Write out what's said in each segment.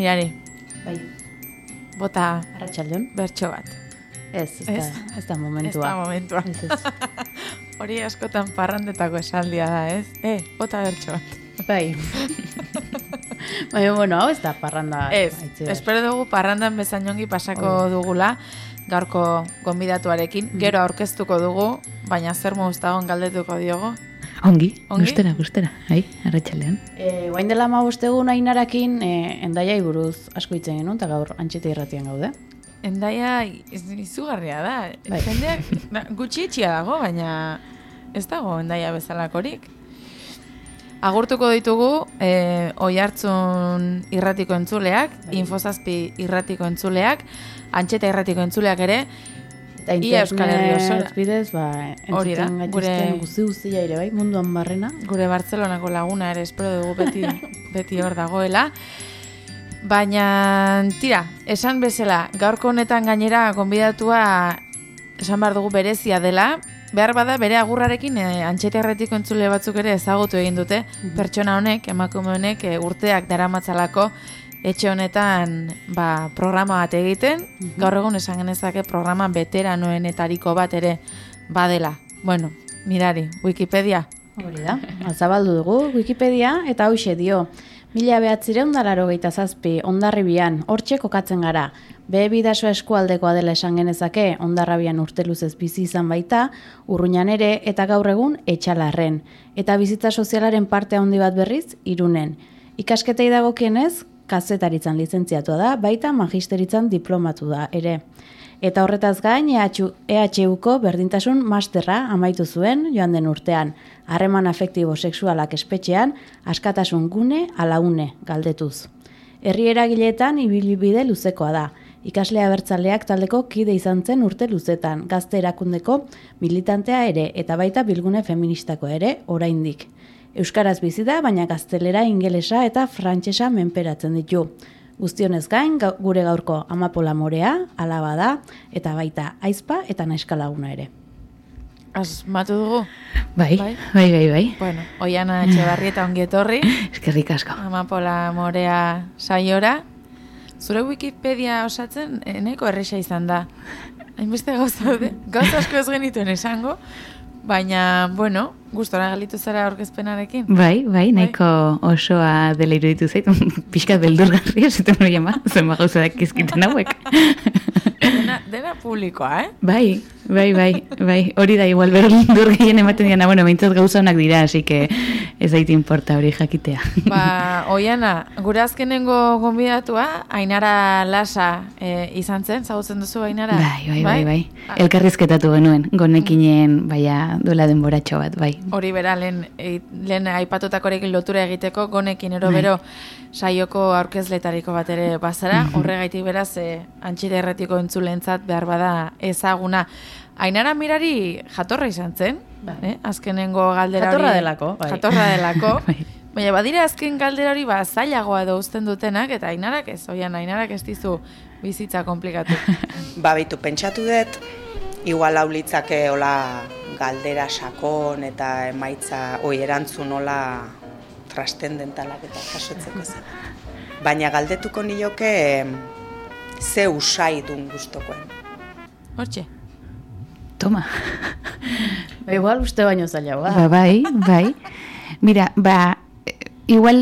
Mirari, Bai, bota arratsaldeon. bertso bat. Ez, ez, Ez. da, ez da Ez momentua. da momentua. Ez, ez. Hori askotan parrandetako esaldia da, ez? Eh, bota bertso bat. Bai. Baina, bueno, hau ez da parranda. Ez, espero dugu parrandan bezainongi pasako dugula, gaurko gonbidatuarekin. Gero aurkeztuko dugu, baina zer moztagon galdetuko diogo. Ongi, Ongi? gustera, gustera. Bai, arratsaldean. E, guain dela ma bostegun ainarakin, e, endaiai buruz asko hitzen genuen, eta gaur antxete irratian gaude. Endaia iz- izugarria da. Bai. Jendeak na, gutxi itxia dago, baina ez dago endaia bezalakorik. Agurtuko ditugu e, oi hartzun irratiko entzuleak, infozazpi irratiko entzuleak, antxeta irratiko entzuleak ere, Eta Ia Euskal Herri osora. internet bidez, ba, Hori da, entzuten gure- gaituzten guzti guztia ere, bai, munduan barrena. gure Bartzelonako laguna ere espero dugu beti, beti hor dagoela. Baina, tira, esan bezala, gaurko honetan gainera konbidatua esan behar dugu berezia dela, behar bada bere agurrarekin e, antxeta erretiko entzule batzuk ere ezagutu egin dute, pertsona honek, emakume honek, e, urteak daramatzalako etxe honetan ba, programa bat egiten, gaur egun esan genezake programa beteranoenetariko bat ere badela. Bueno, mirari, Wikipedia, Hori da, azabaldu dugu Wikipedia eta hauxe dio. Mila behatzireun dalaro gehieta zazpi, ondarribian, hortxe kokatzen gara. Be bidaso eskualdekoa dela esan genezake, ondarrabian urte luzez bizi izan baita, urruñan ere eta gaur egun etxalarren. Eta bizitza sozialaren parte handi bat berriz, irunen. Ikasketei dagokienez, kazetaritzan lizentziatua da, baita magisteritzan diplomatu da ere. Eta horretaz gain, E EHU EHUko berdintasun masterra amaitu zuen joan den urtean. Harreman afektibo sexualak espetxean, askatasun gune alaune galdetuz. Herri eragileetan ibilbide luzekoa da. Ikaslea bertzaleak taldeko kide izan zen urte luzetan, gazte erakundeko militantea ere eta baita bilgune feministako ere oraindik. Euskaraz bizi da, baina gaztelera, ingelesa eta frantsesa menperatzen ditu. Guztionez gain, gure gaurko amapola morea, alaba da, eta baita aizpa eta neskalaguna ere. asmatu dugu. Bai, Bai. bai, bai, bai. Bueno, Oiana Etxebarrieta ongietorri, Eskerrik asko. Amapola Morea saiora. Zure Wikipedia osatzen, eh, nahiko erresa izan da. Hainbeste gauza gauza asko ez genituen esango, baina, bueno, gustora galitu zara aurkezpenarekin. Bai, bai, nahiko osoa dela iruditu zait, pixkat beldurgarria, zuten hori ama, zenba gauza dakizkiten hauek. Dena, dena publikoa, eh? bai, bai, bai, bai, hori da igual beldur gehien ematen diana, bueno, meintzat gauza honak dira, así que ez daite importa hori jakitea. Ba, Oiana, gure azkenengo gonbidatua, Ainara Lasa eh, izan zen, zagutzen duzu Ainara? Bai, bai, bai, bai. Ah, Elkarrizketatu genuen, gonekinen, baia, duela denboratxo bat, bai. Hori bera, lehen, e, lehen aipatutakorekin lotura egiteko, gonekin ero Bai. bero saioko aurkezletariko bat ere bazara, horregaitik beraz, e, antxire erretiko entzulentzat behar bada ezaguna. Ainara mirari jatorra izan zen, Bai. eh? azkenengo galdera Jatorra hori- delako, bai. Jatorra delako. Bai. Baina badira azken galdera hori ba zailagoa edo uzten dutenak, eta ainarak ez, oian ainarak ez dizu bizitza komplikatu. Ba, bitu, pentsatu dut, igual hau litzake hola galdera sakon eta emaitza, oi, erantzun hola trastendentalak eta jasotzeko zen. Baina galdetuko nioke ze usai dun gustokoen. Hortxe. Toma. Ba, igual uste baino zailagoa. Ba, bai, bai. Mira, ba, eh, igual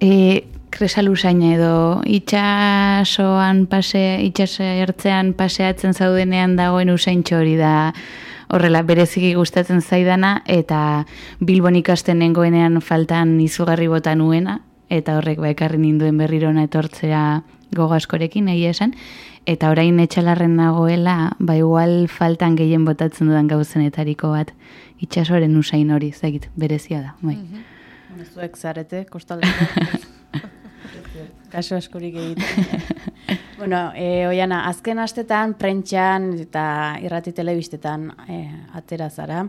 e, kresalusaina edo itxasoan pase, itxas ertzean paseatzen zaudenean dagoen usaintxo hori da horrela bereziki gustatzen zaidana eta Bilbon ikasten nengoenean faltan izugarri bota nuena eta horrek ba ekarri ninduen berrirona etortzea gogo askorekin egia esan eta orain etxalarren nagoela ba igual faltan gehien botatzen dudan gauzenetariko bat itxasoren usain hori zait berezia da bai. Bueno, Zuek zarete, kostaldeko. Kaso askorik egiten. bueno, e, oiana, azken astetan, prentxan eta irrati telebistetan e, atera zara.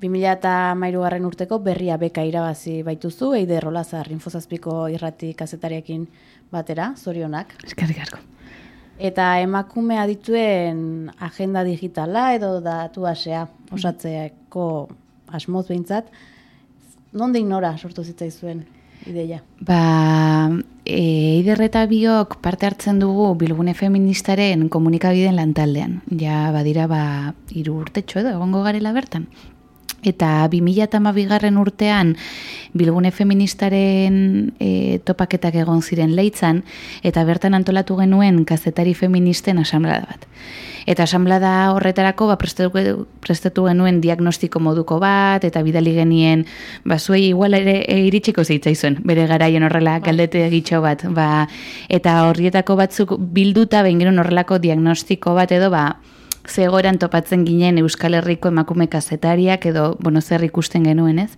2000 garren urteko berria beka irabazi baituzu, Eider Rolazar infozazpiko irrati kazetariakin batera, zorionak. Eskerrik asko. Eta emakume adituen agenda digitala edo datu asea osatzeako asmoz behintzat, nondik nora sortu zitzaizuen ideia. Ba, e, Eider eta biok parte hartzen dugu Bilgune Feministaren komunikabideen lantaldean. Ja, badira, ba, iru urtetxo edo, egongo garela bertan. Eta 2008 garren urtean Bilgune Feministaren e, topaketak egon ziren leitzan, eta bertan antolatu genuen kazetari feministen asamblada bat. Eta asamblada horretarako ba, prestatu, prestatu genuen diagnostiko moduko bat, eta bidali genien, ba, zuei igual ere e, iritsiko zitzaizuen, bere garaien horrela galdete egitxo bat. Ba, eta horrietako batzuk bilduta, behin horrelako diagnostiko bat edo, ba, zegoeran topatzen ginen Euskal Herriko emakume kazetariak edo bueno, zer ikusten genuen, ez?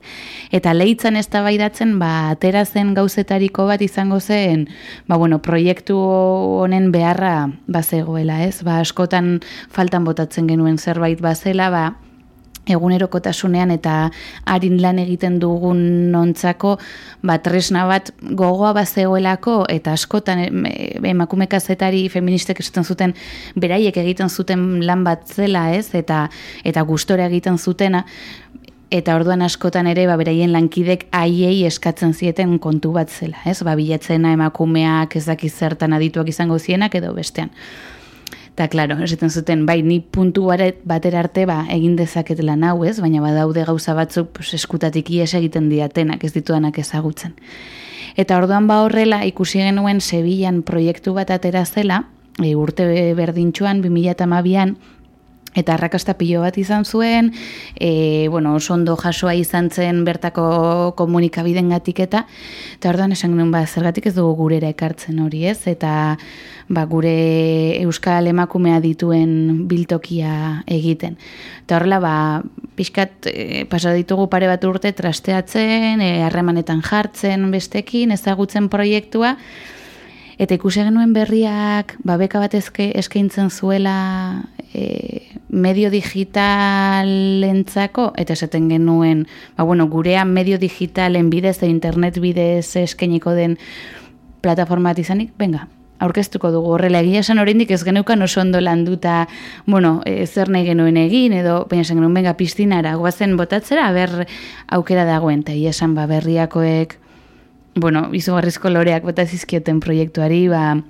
Eta leitzan ez baidatzen, ba, atera zen gauzetariko bat izango zen, ba, bueno, proiektu honen beharra bazegoela, ez? Ba, askotan faltan botatzen genuen zerbait bazela, ba, egunerokotasunean eta harin lan egiten dugun nontzako ba, tresna bat gogoa bazegoelako eta askotan emakume kazetari feministek esaten zuten beraiek egiten zuten lan bat zela ez? Eta eta gustora egiten zutena. Eta orduan askotan ere ba, beraien lankidek haiei eskatzen zieten kontu bat zela ez? Ba, bilatzena emakumeak ez dakiz zertan adituak izango zienak edo bestean Eta, klaro, esaten zuten, bai, ni puntu batera arte, ba, egin dezaket lan ez? Baina badaude gauza batzuk pues, eskutatik ies egiten diatenak, ez dituanak ezagutzen. Eta orduan ba horrela, ikusi genuen Sevillan proiektu bat atera zela, e, urte berdintxuan, 2008an, eta arrakasta pilo bat izan zuen, e, bueno, oso ondo jasoa izan zen bertako komunikabiden gatik eta, eta orduan esan genuen, ba, zergatik ez dugu gurera ekartzen hori ez, eta ba, gure euskal emakumea dituen biltokia egiten. Eta horrela, ba, pixkat e, pasa ditugu pare bat urte trasteatzen, e, harremanetan jartzen bestekin, ezagutzen proiektua, Eta ikusi genuen berriak, ba, beka bat eskaintzen zuela e, medio digitalentzako, eta esaten genuen, ba, bueno, gurean medio digitalen bidez e internet bidez eskainiko den plataforma bat izanik, venga, aurkeztuko dugu horrela egia esan oraindik ez geneukan oso ondo landuta, bueno, e, zer nahi genuen egin edo baina esan genuen benga piztinara goazen botatzera ber aukera dagoen. Ta esan ba berriakoek bueno, izugarrizko loreak bota zizkioten proiektuari, ba,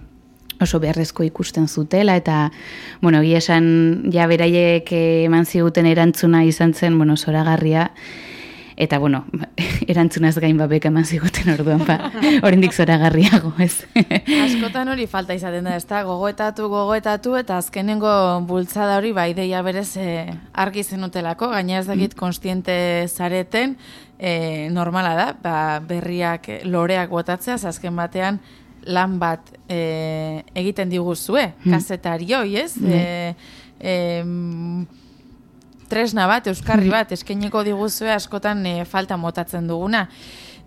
oso beharrezko ikusten zutela, eta, bueno, egia esan, ja beraiek eman ziguten erantzuna izan zen, bueno, zoragarria, eta, bueno, erantzunaz gain babek eman ziguten orduan, ba, oraindik zoragarriago, ez? Askotan hori falta izaten da, ez da, gogoetatu, gogoetatu, eta azkenengo bultzada hori, ba, ideia berez eh, argi zenutelako, gaina ez dakit mm. konstiente zareten, e, normala da, ba, berriak loreak botatzea, azken batean lan bat e, egiten diguzue, hmm. kasetari hoi, ez? Hmm. E, e, tresna bat, euskarri bat, eskeneko diguzue askotan e, falta motatzen duguna.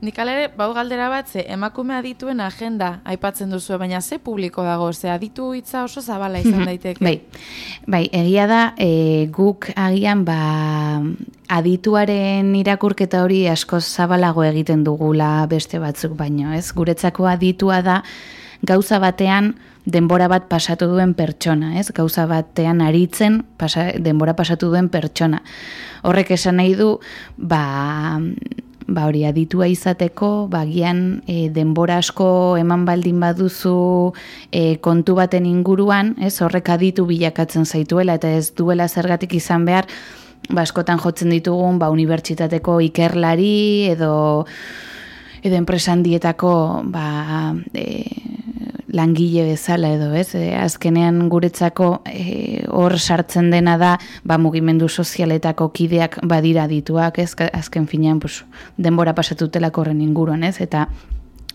Nik alere, bau galdera bat, ze emakume adituen agenda aipatzen duzu, baina ze publiko dago, ze aditu hitza oso zabala izan mhm. daiteke. bai, bai, egia da, e, guk agian ba, adituaren irakurketa hori asko zabalago egiten dugula beste batzuk baino, ez? Guretzako aditua da, gauza batean denbora bat pasatu duen pertsona, ez? Gauza batean aritzen pasa, denbora pasatu duen pertsona. Horrek esan nahi du, ba, ba hori aditua izateko, ba gian e, denbora asko eman baldin baduzu e, kontu baten inguruan, ez horrek aditu bilakatzen zaituela eta ez duela zergatik izan behar, ba askotan jotzen ditugun ba unibertsitateko ikerlari edo edo enpresandietako ba e, langile bezala edo, ez? E, azkenean guretzako e, hor sartzen dena da, ba, mugimendu sozialetako kideak badira dituak, ez? Azken finean, pues, denbora pasatutelako horren inguruan, ez? Eta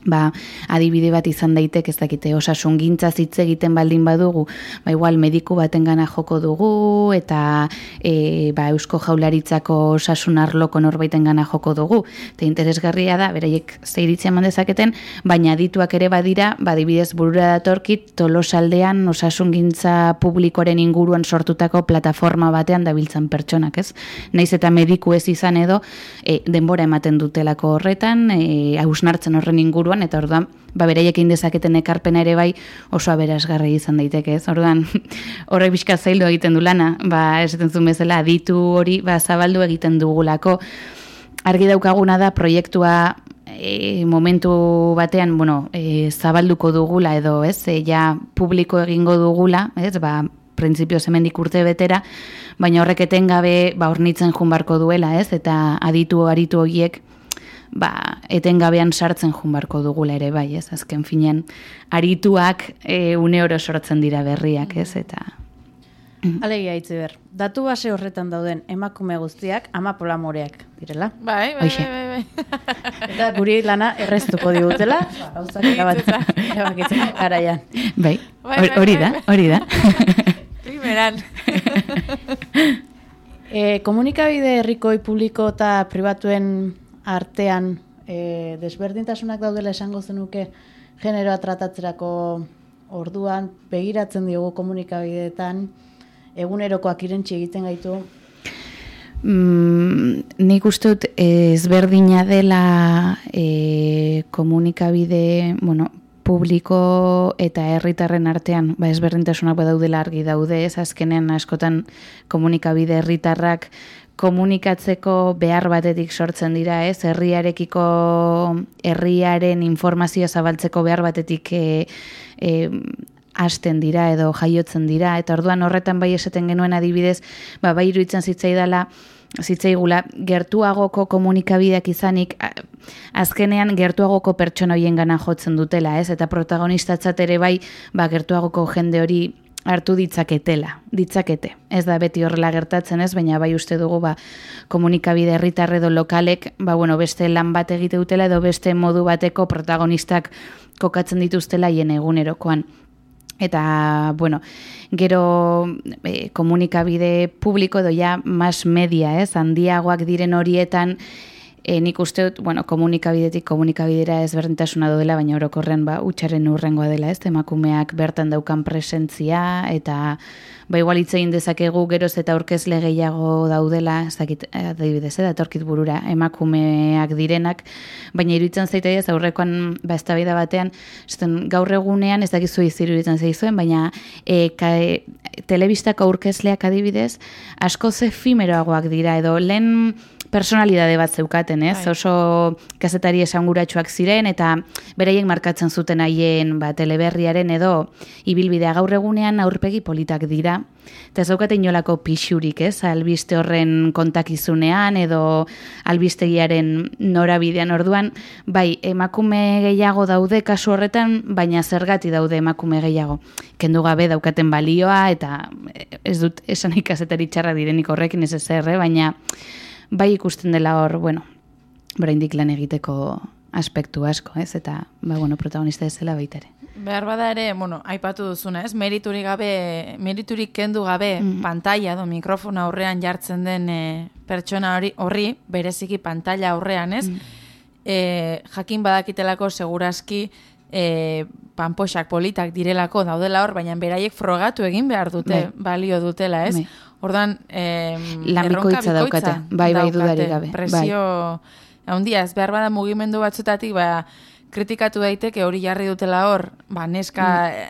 ba, adibide bat izan daitek ez dakite osasun gintza hitz egiten baldin badugu, ba, igual mediku baten gana joko dugu eta e, ba, eusko jaularitzako osasun arloko norbaiten gana joko dugu. Eta interesgarria da, beraiek zeiritzen mandezaketen, baina adituak ere badira, ba, adibidez burura datorkit tolosaldean osasun gintza publikoaren inguruan sortutako plataforma batean dabiltzan pertsonak, ez? Naiz eta mediku ez izan edo, e, denbora ematen dutelako horretan, e, hausnartzen horren inguru inguruan eta orduan ba bereiekin dezaketen ekarpena ere bai oso aberasgarri izan daiteke, ez? Orduan horrek bizka zaildu egiten du lana, ba esaten zuen bezala aditu hori ba zabaldu egiten dugulako. Argi daukaguna da proiektua e, momentu batean, bueno, e, zabalduko dugula edo, ez, e, ja publiko egingo dugula, ez, ba, printzipio zemendik urte betera, baina horrek etengabe, ba, ornitzen junbarko duela, ez, eta aditu aritu horiek, ba, etengabean sartzen junbarko dugula ere, bai, ez, azken finean, arituak e, une oro sortzen dira berriak, ez, eta... Alegia itziber, datu base horretan dauden emakume guztiak ama polamoreak direla. Bai, bai, bai, bai, bai. Eta guri lana erreztuko digutela, ba, gauzak erabat- erabakitzen garaian. Bai, Bai, hor- bai, hori bai, da, bai. hori da. Primeran. E, komunikabide herrikoi publiko eta pribatuen artean e, desberdintasunak daudela esango zenuke generoa tratatzerako orduan begiratzen diogu komunikabideetan egunerokoak irentsi egiten gaitu? Mm, nik uste dut ezberdina dela e, komunikabide, bueno, publiko eta herritarren artean, ba ezberdintasunak badaudela argi daude, ez azkenean askotan komunikabide herritarrak komunikatzeko behar batetik sortzen dira, ez? Herriarekiko herriaren informazioa zabaltzeko behar batetik e, e, hasten dira edo jaiotzen dira eta orduan horretan bai esaten genuen adibidez, ba bai iruditzen zitzaidala zitzaigula gertuagoko komunikabideak izanik azkenean gertuagoko pertsona hoiengana jotzen dutela, ez? Eta protagonistatzat ere bai, ba gertuagoko jende hori hartu ditzaketela, ditzakete. Ez da beti horrela gertatzen ez, baina bai uste dugu ba, komunikabide herritar edo lokalek ba, bueno, beste lan bat egite dutela edo beste modu bateko protagonistak kokatzen dituztela hien egunerokoan. Eta, bueno, gero e, komunikabide publiko edo ja mas media, ez, handiagoak diren horietan, e, nik uste dut, bueno, komunikabidetik komunikabidera ezberdintasuna dela, baina orokorrean ba, utxaren urrengoa dela, ez, emakumeak bertan daukan presentzia, eta ba, igual hitz egin dezakegu geroz eta aurkezle gehiago daudela, ez dakit, adibidez, eh, datorkit burura, emakumeak direnak, baina iruditzen zaite ez aurrekoan ba eztabaida batean, esaten gaur egunean ez dakizu iruditzen zaizuen, baina e, ka, e, telebistako aurkezleak adibidez, asko efemeroagoak dira edo lehen personalidade bat zeukaten, ez? Bai. Oso kazetari esanguratsuak ziren eta beraiek markatzen zuten haien ba, teleberriaren edo ibilbidea gaur egunean aurpegi politak dira. Eta ez daukate inolako pixurik, ez? Albiste horren kontakizunean edo albistegiaren norabidean orduan, bai, emakume gehiago daude kasu horretan, baina zergati daude emakume gehiago. Kendu gabe daukaten balioa eta eh, ez dut esan ikazetari txarra direnik horrekin ez ezer, eh? baina bai ikusten dela hor, bueno, oraindik lan egiteko aspektu asko, ez? Eta, ba, bueno, protagonista ez zela baita ere. Behar bada ere, bueno, aipatu duzuna, ez? Meriturik gabe, meriturik kendu gabe pantalla edo mikrofona aurrean jartzen den e, pertsona hori, horri, bereziki pantalla aurrean, ez? E, jakin badakitelako seguraski e, panpoxak politak direlako daudela hor, baina beraiek frogatu egin behar dute, Bai. balio dutela, ez? Bai. Ordan, e, Lan bikoitza daukate. Bai, bai, dudarik gabe. Presio handia, ez behar bada mugimendu batzutatik, ba, kritikatu daiteke hori jarri dutela hor, ba, neska eh,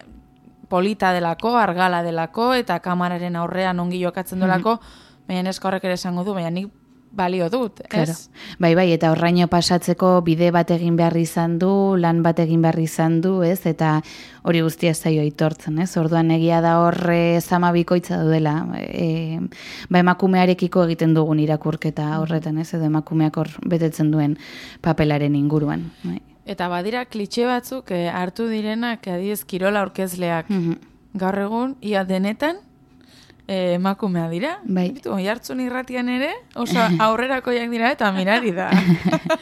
polita delako, argala delako, eta kamararen aurrean ongi jokatzen delako, baina neska horrek ere esango du, baina nik balio dut, Claro. ez? Bai, bai, eta horraino pasatzeko bide bat egin behar izan du, lan bat egin behar izan du, ez? Eta hori guztia zaio aitortzen, ez? Orduan egia da horre zama bikoitza dudela. E, ba, emakumearekiko egiten dugun irakurketa horretan, ez? Edo emakumeak hor betetzen duen papelaren inguruan. Bai. Eta badira klitxe batzuk eh, hartu direnak adibidez kirola aurkezleak. Mhm. Gaur egun, ia denetan, eh, emakumea dira. Bai. Bitu, jartzun irratian ere, oso aurrerakoiak dira eta mirari da.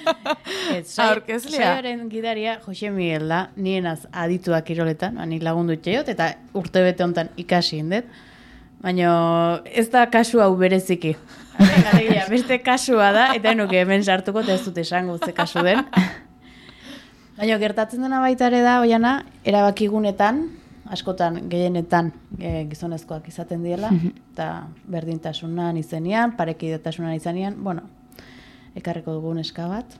Aurkezlea. Saioaren gidaria Jose Miguel da, nienaz aditua kiroletan, ba, nik lagundu itxeiot, eta urte bete hontan ikasi indet. Baina ez da kasu hau bereziki. Alegia, beste kasua da, eta enuke hemen sartuko, eta ez dut esango ze kasu den. Baina gertatzen dena baita ere da, oiana, erabakigunetan, askotan, gehienetan e, gizonezkoak izaten diela, eta berdintasunan izenean, parekidetasunan izenean, bueno, ekarriko dugu neska bat,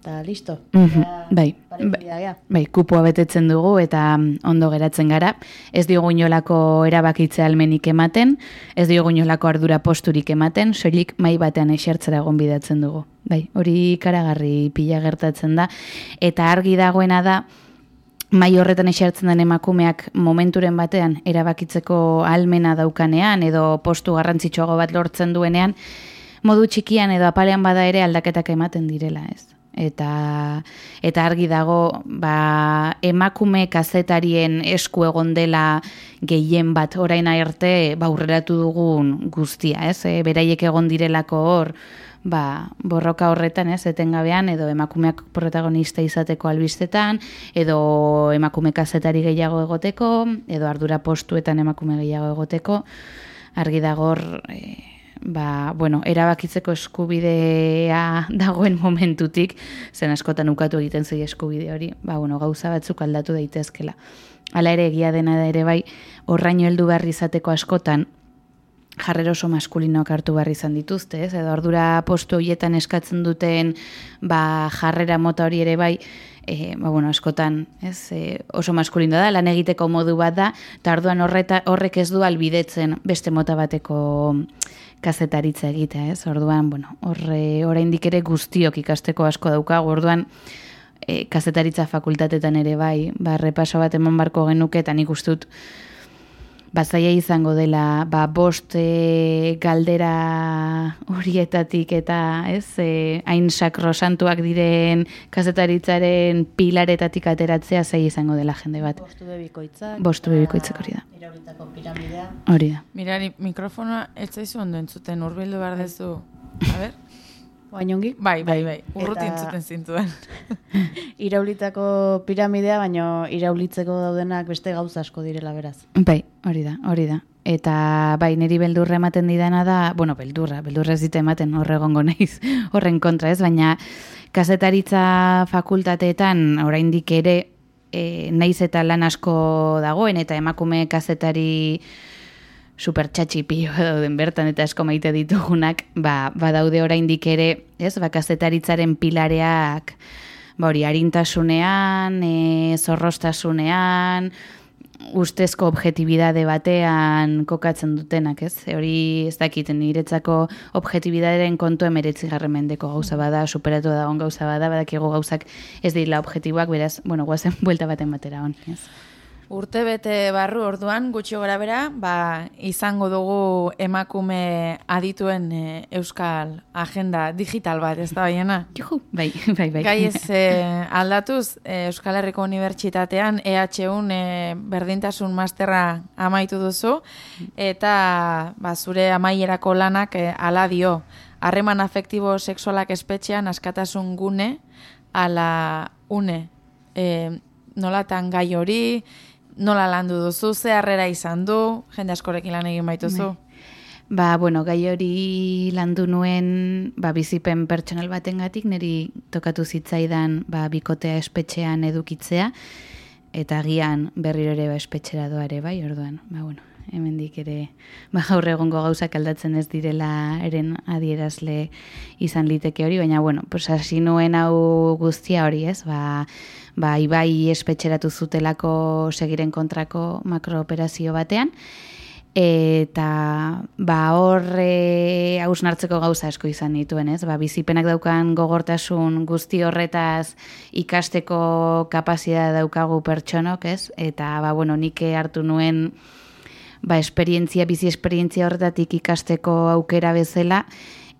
eta listo. Mhm, Ja, bai, parekideak, ja. Bai, kupoa betetzen dugu eta mm, ondo geratzen gara. Ez diogu inolako erabakitze almenik ematen, ez diogu inolako ardura posturik ematen, soilik mai batean esertzera gonbidatzen dugu. Bai, hori ikaragarri pila gertatzen da. Eta argi dagoena da, mai horretan esertzen den emakumeak momenturen batean erabakitzeko almena daukanean edo postu garrantzitsuago bat lortzen duenean, modu txikian edo apalean bada ere aldaketak ematen direla, ez? Eta, eta argi dago ba, emakume kazetarien esku egon dela gehien bat orain arte ba, aurreratu dugun guztia, ez? E, beraiek egon direlako hor, ba, borroka horretan, ez, etengabean, edo emakumeak protagonista izateko albistetan, edo emakume kazetari gehiago egoteko, edo ardura postuetan emakume gehiago egoteko, argi dagor, e, ba, bueno, erabakitzeko eskubidea dagoen momentutik, zen askotan ukatu egiten zei eskubide hori, ba, bueno, gauza batzuk aldatu daitezkela. Hala ere, egia dena da ere bai, horraino heldu behar izateko askotan, jarrera oso maskulinoak hartu behar izan dituzte, ez? Edo ardura postu horietan eskatzen duten ba, jarrera mota hori ere bai, e, ba, bueno, askotan ez, e, oso maskulino da, lan egiteko modu bat da, eta orduan horreta, horrek ez du albidetzen beste mota bateko kazetaritza egitea, ez? Orduan, bueno, horre oraindik ere guztiok ikasteko asko daukagu, orduan e, kazetaritza fakultatetan ere bai, ba, repaso bat eman barko genuke, eta nik dut bazaia izango dela ba, bost e, galdera horietatik eta ez e, hain sakrosantuak diren kazetaritzaren pilaretatik ateratzea zaila izango dela jende bat. Bostu bebikoitzak. Bostu bebikoitzak hori da. Iraulitako piramidea. Hori da. Mirari, mikrofonoa ez zaizu ondo entzuten, urbildu behar dezu. A ber? Oainongi? Bai, bai, bai, urruti Eta- entzuten zintuen. Iraulitako piramidea, baino iraulitzeko daudenak beste gauza asko direla beraz. Bai, hori da, hori da. Eta bai, niri beldurra ematen didana da, bueno, beldurra, beldurra ez dite ematen horre egongo naiz, horren kontra ez, baina kazetaritza fakultateetan oraindik ere e, naiz eta lan asko dagoen eta emakume kazetari super txatxipio dauden bertan eta asko maite ditugunak, ba, badaude oraindik ere, ez, ba, kazetaritzaren pilareak, ba, hori, harintasunean, e, zorrostasunean, ustezko objetibidade batean kokatzen dutenak, ez? Hori ez dakiten niretzako objetibidaderen kontu emeretzi mendeko gauza bada, superatu dagoen gauza bada, badakigu gauzak ez dira objetiboak, beraz, bueno, guazen buelta baten batera hon, ez? Urte bete barru orduan, gutxi gora bera, ba, izango dugu emakume adituen e, euskal agenda digital bat, ez da baiena? Juhu, bai, bai, bai. Gai ez e, aldatuz, e, Euskal Herriko Unibertsitatean EH1 e, berdintasun masterra amaitu duzu, eta ba, zure amaierako lanak e, ala dio, harreman afektibo sexualak espetxean askatasun gune ala une. E, nolatan gai hori, nola landu duzu, ze harrera izan du, jende askorekin lan egin baituzu. Ba, bueno, gai hori landu nuen ba, bizipen pertsonal batengatik niri tokatu zitzaidan ba, bikotea espetxean edukitzea, eta agian berriro ere ba, espetxera doa ere, bai, orduan, ba, bueno, hemendik ere ba, gaur egongo gauzak aldatzen ez direla eren adierazle izan liteke hori, baina, bueno, pues, hasi nuen hau guztia hori, ez, ba, ba, ibai espetxeratu zutelako segiren kontrako makrooperazio batean, eta ba hor e, hausnartzeko gauza asko izan dituen, ez? Ba, bizipenak daukan gogortasun guzti horretaz ikasteko kapazitatea daukagu pertsonok, ez? Eta ba bueno, nik hartu nuen ba esperientzia, bizi esperientzia horretatik ikasteko aukera bezala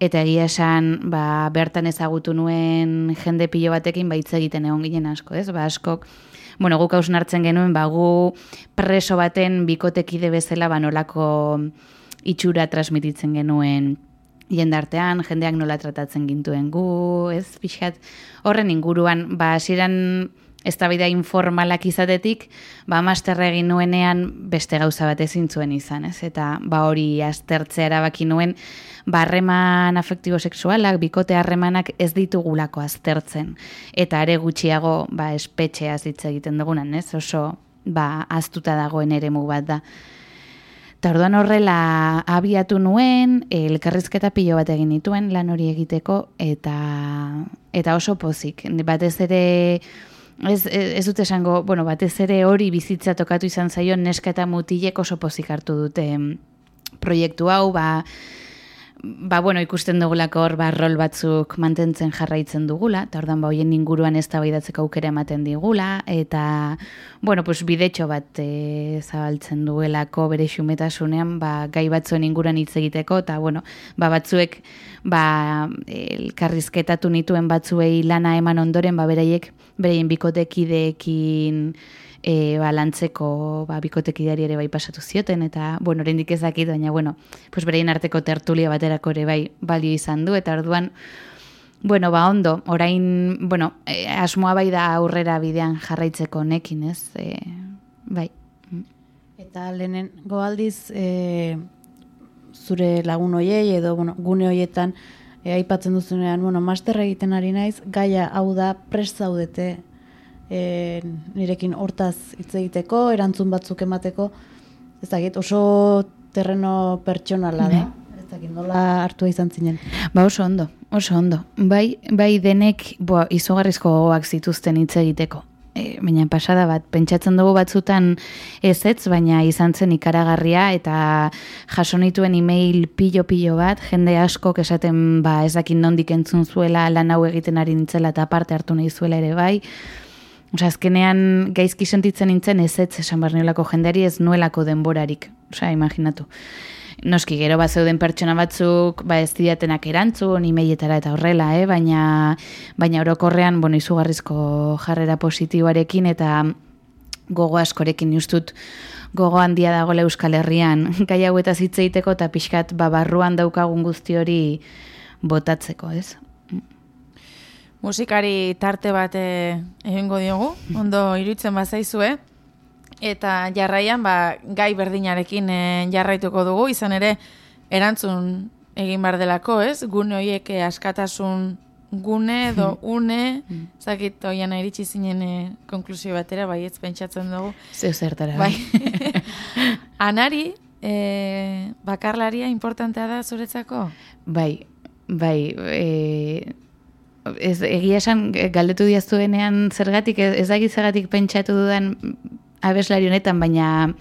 eta egia esan ba, bertan ezagutu nuen jende pilo batekin ba egiten egon ginen asko, ez? Ba askok bueno, guk hausnartzen genuen, ba, gu preso baten bikotekide bezala ba, nolako itxura transmititzen genuen jendartean, jendeak nola tratatzen gintuen gu, ez, pixkat, horren inguruan, ba, hasieran eztabaida informalak izatetik, ba, masterra egin nuenean beste gauza bat ezin zuen izan, ez? Eta ba hori aztertzea erabaki nuen, ba, harreman afektibo sexualak, bikote harremanak ez ditugulako aztertzen. Eta are gutxiago, ba, espetxeaz hitz egiten dugunan, ez? Oso, ba, aztuta dagoen eremu bat da. Eta orduan horrela abiatu nuen, elkarrizketa pilo bat egin nituen lan hori egiteko, eta, eta oso pozik. Batez ere, ez, ez dut esango, bueno, batez ere hori bizitza tokatu izan zaio, neska eta mutilek oso pozik hartu dute proiektu hau, ba, ba, bueno, ikusten dugulako hor, ba, rol batzuk mantentzen jarraitzen dugula, eta ordan ba, hoien inguruan ez da aukera ematen digula, eta, bueno, pues, bidetxo bat e, zabaltzen duelako bere xumetasunean, ba, gai batzuen inguruan hitz egiteko, eta, bueno, ba, batzuek, ba, elkarrizketatu nituen batzuei lana eman ondoren, ba, beraiek, bereien bikotekideekin, e, ba, lantzeko ba, bikotekidari ere bai pasatu zioten, eta, bueno, oraindik ez dakit, baina, bueno, pues berein arteko tertulia baterako ere bai balio izan du, eta orduan, bueno, ba, ondo, orain, bueno, e, asmoa bai da aurrera bidean jarraitzeko nekin, ez? E, bai. Eta lehenen, goaldiz, e, zure lagun hoiei edo bueno, gune hoietan e, aipatzen duzunean, bueno, master egiten ari naiz, gaia hau da prest zaudete e, nirekin hortaz hitz egiteko, erantzun batzuk emateko, ez dakit, oso terreno pertsonala da. Ez dakit, nola hartu izan zinen. Ba oso ondo, oso ondo. Bai, bai denek boa, izugarrizko gogoak zituzten hitz egiteko. E, baina pasada bat, pentsatzen dugu batzutan ez ez, baina izan zen ikaragarria eta jasonituen email pilo-pilo bat, jende asko esaten ba, ez dakit nondik entzun zuela lan hau egiten ari nintzela eta parte hartu nahi zuela ere bai, Osa, azkenean gaizki sentitzen nintzen ez ez esan barniolako jendeari ez nuelako denborarik. Osa, imaginatu. Noski, gero bat zeuden pertsona batzuk, ba ez diatenak erantzun, imeietara eta horrela, eh? baina, baina orokorrean, bueno, izugarrizko jarrera positiboarekin eta gogo askorekin justut gogo handia dagoela Euskal Herrian, gai hau eta zitzeiteko eta pixkat babarruan daukagun guzti hori botatzeko, ez? musikari tarte bat eh, egingo diogu, ondo iruditzen bazaizue, eta jarraian ba, gai berdinarekin e, jarraituko dugu, izan ere erantzun egin bar delako, ez? Gune horiek eh, askatasun gune edo hmm. une, hmm. zakit oian iritsi zinen e, konklusio batera, bai ez pentsatzen dugu. Zeu zertara. Bai. Anari, e, bakarlaria importantea da zuretzako? Bai, bai, e, ez, egia esan galdetu diaztu denean zergatik, ez, ez zergatik pentsatu dudan abeslari honetan, baina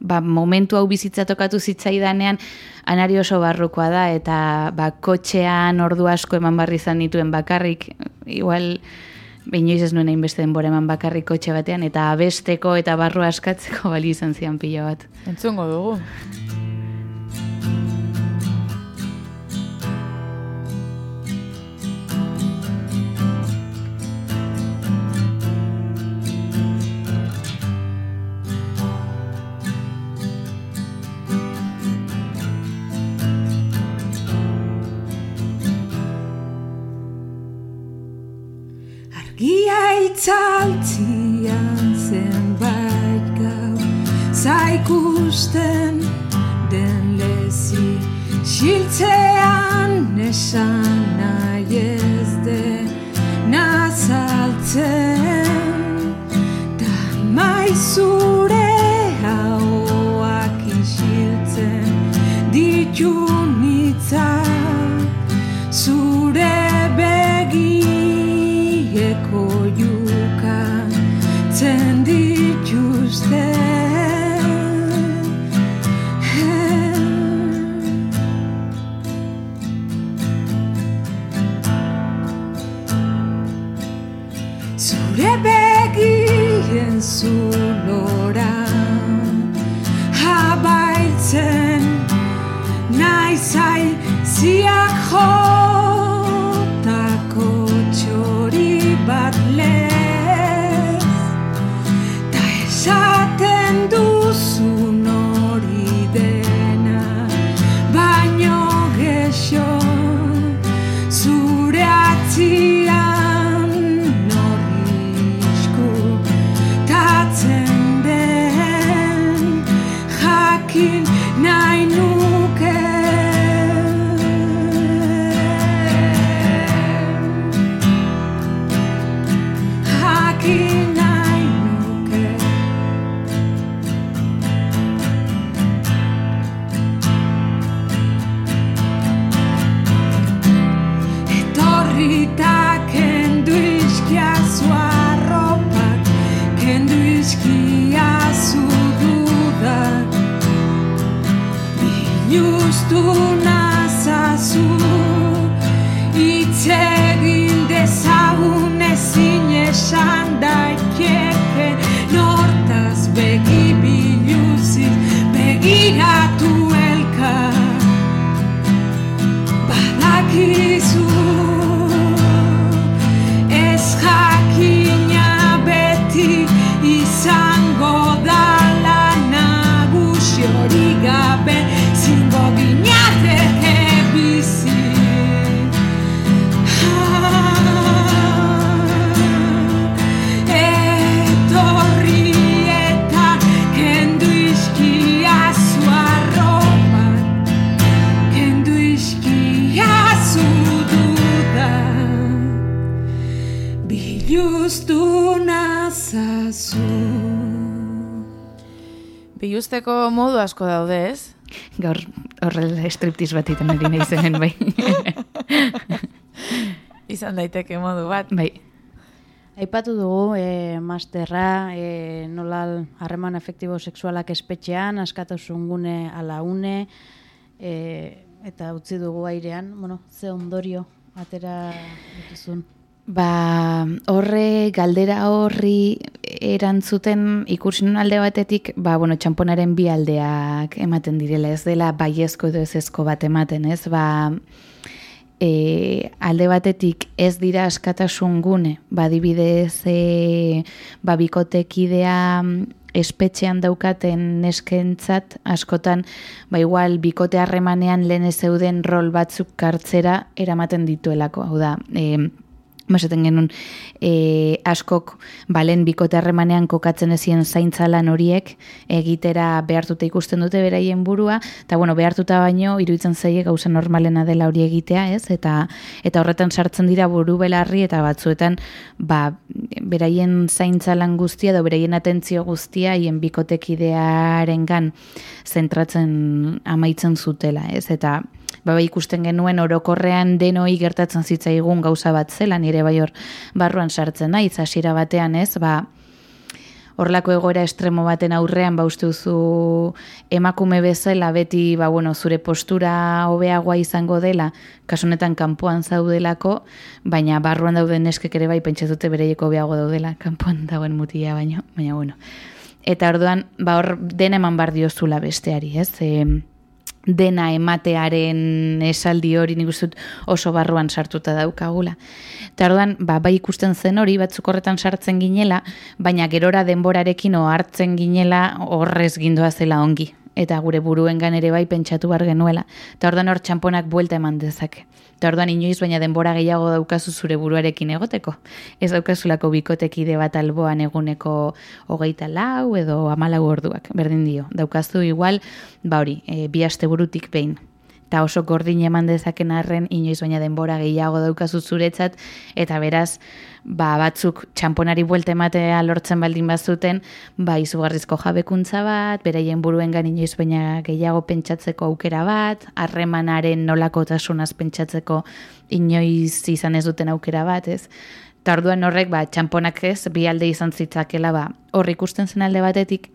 ba, momentu hau bizitza tokatu zitzaidanean anari oso barrukoa da, eta ba, kotxean ordu asko eman barri izan dituen bakarrik, igual Beinoiz ez nuen egin beste denbora eman bakarrik kotxe batean, eta abesteko eta barru askatzeko bali izan zian pila bat. Entzungo dugu. nine. I know. Striptiz bat iten ari nahi zenen, bai. Izan daiteke modu bat. bai. Aipatu dugu e, masterra, e, nola harreman efektibo sexualak espetxean, askatasun gune ala une, e, eta utzi dugu airean, bueno, ze ondorio atera dituzun. Ba, horre, galdera horri erantzuten ikusi nun alde batetik, ba, bueno, txamponaren bi aldeak ematen direla, ez dela baiezko edo ezezko bat ematen, ez? Ba, e, alde batetik ez dira askatasun gune, ba, dibidez, e, ba, bikotekidea espetxean daukaten neskentzat askotan ba igual bikote harremanean lehen zeuden rol batzuk kartzera eramaten dituelako, hau da, e, Masaten genuen e, askok balen bikote harremanean kokatzen ezien zaintza lan horiek egitera behartuta ikusten dute beraien burua, eta bueno, behartuta baino iruditzen zaie gauza normalena dela hori egitea, ez? Eta eta horretan sartzen dira buru belarri eta batzuetan ba, beraien zaintza lan guztia edo beraien atentzio guztia haien bikotekidearengan zentratzen amaitzen zutela, ez? Eta ba, bai ikusten genuen orokorrean denoi gertatzen zitzaigun gauza bat zela, nire bai hor barruan sartzen naiz hasiera batean ez, ba, horlako egoera estremo baten aurrean ba uste duzu emakume bezala beti ba, bueno, zure postura hobeagoa izango dela, kasunetan kanpoan zaudelako, baina barruan dauden neskek ere bai pentsatute bereieko hobeago daudela, kanpoan dagoen mutia baino, baina bueno. Eta orduan, ba hor dena eman bar diozula besteari, ez? E, dena ematearen esaldi hori nik uste oso barruan sartuta daukagula. Eta orduan, ba, bai ikusten zen hori, batzuk horretan sartzen ginela, baina gerora denborarekin ohartzen ginela horrez gindoa zela ongi. Eta gure buruengan ere bai pentsatu bar genuela. Eta orduan hor txamponak buelta eman dezake. Eta orduan inoiz baina denbora gehiago daukazu zure buruarekin egoteko. Ez daukazulako bikotekide bat alboan eguneko hogeita lau edo amalau orduak, berdin dio. Daukazu igual, ba hori, e, bi aste burutik behin. Eta oso gordin eman dezaken arren, inoiz baina denbora gehiago daukazu zuretzat, eta beraz, ba, batzuk txamponari buelta ematea lortzen baldin bazuten, ba, izugarrizko jabekuntza bat, beraien buruengan inoiz baina gehiago pentsatzeko aukera bat, harremanaren nolakotasunaz pentsatzeko inoiz izan ez duten aukera bat, ez? Eta orduan horrek, ba, txamponak ez, bi alde izan zitzakela, ba, hor ikusten zen alde batetik,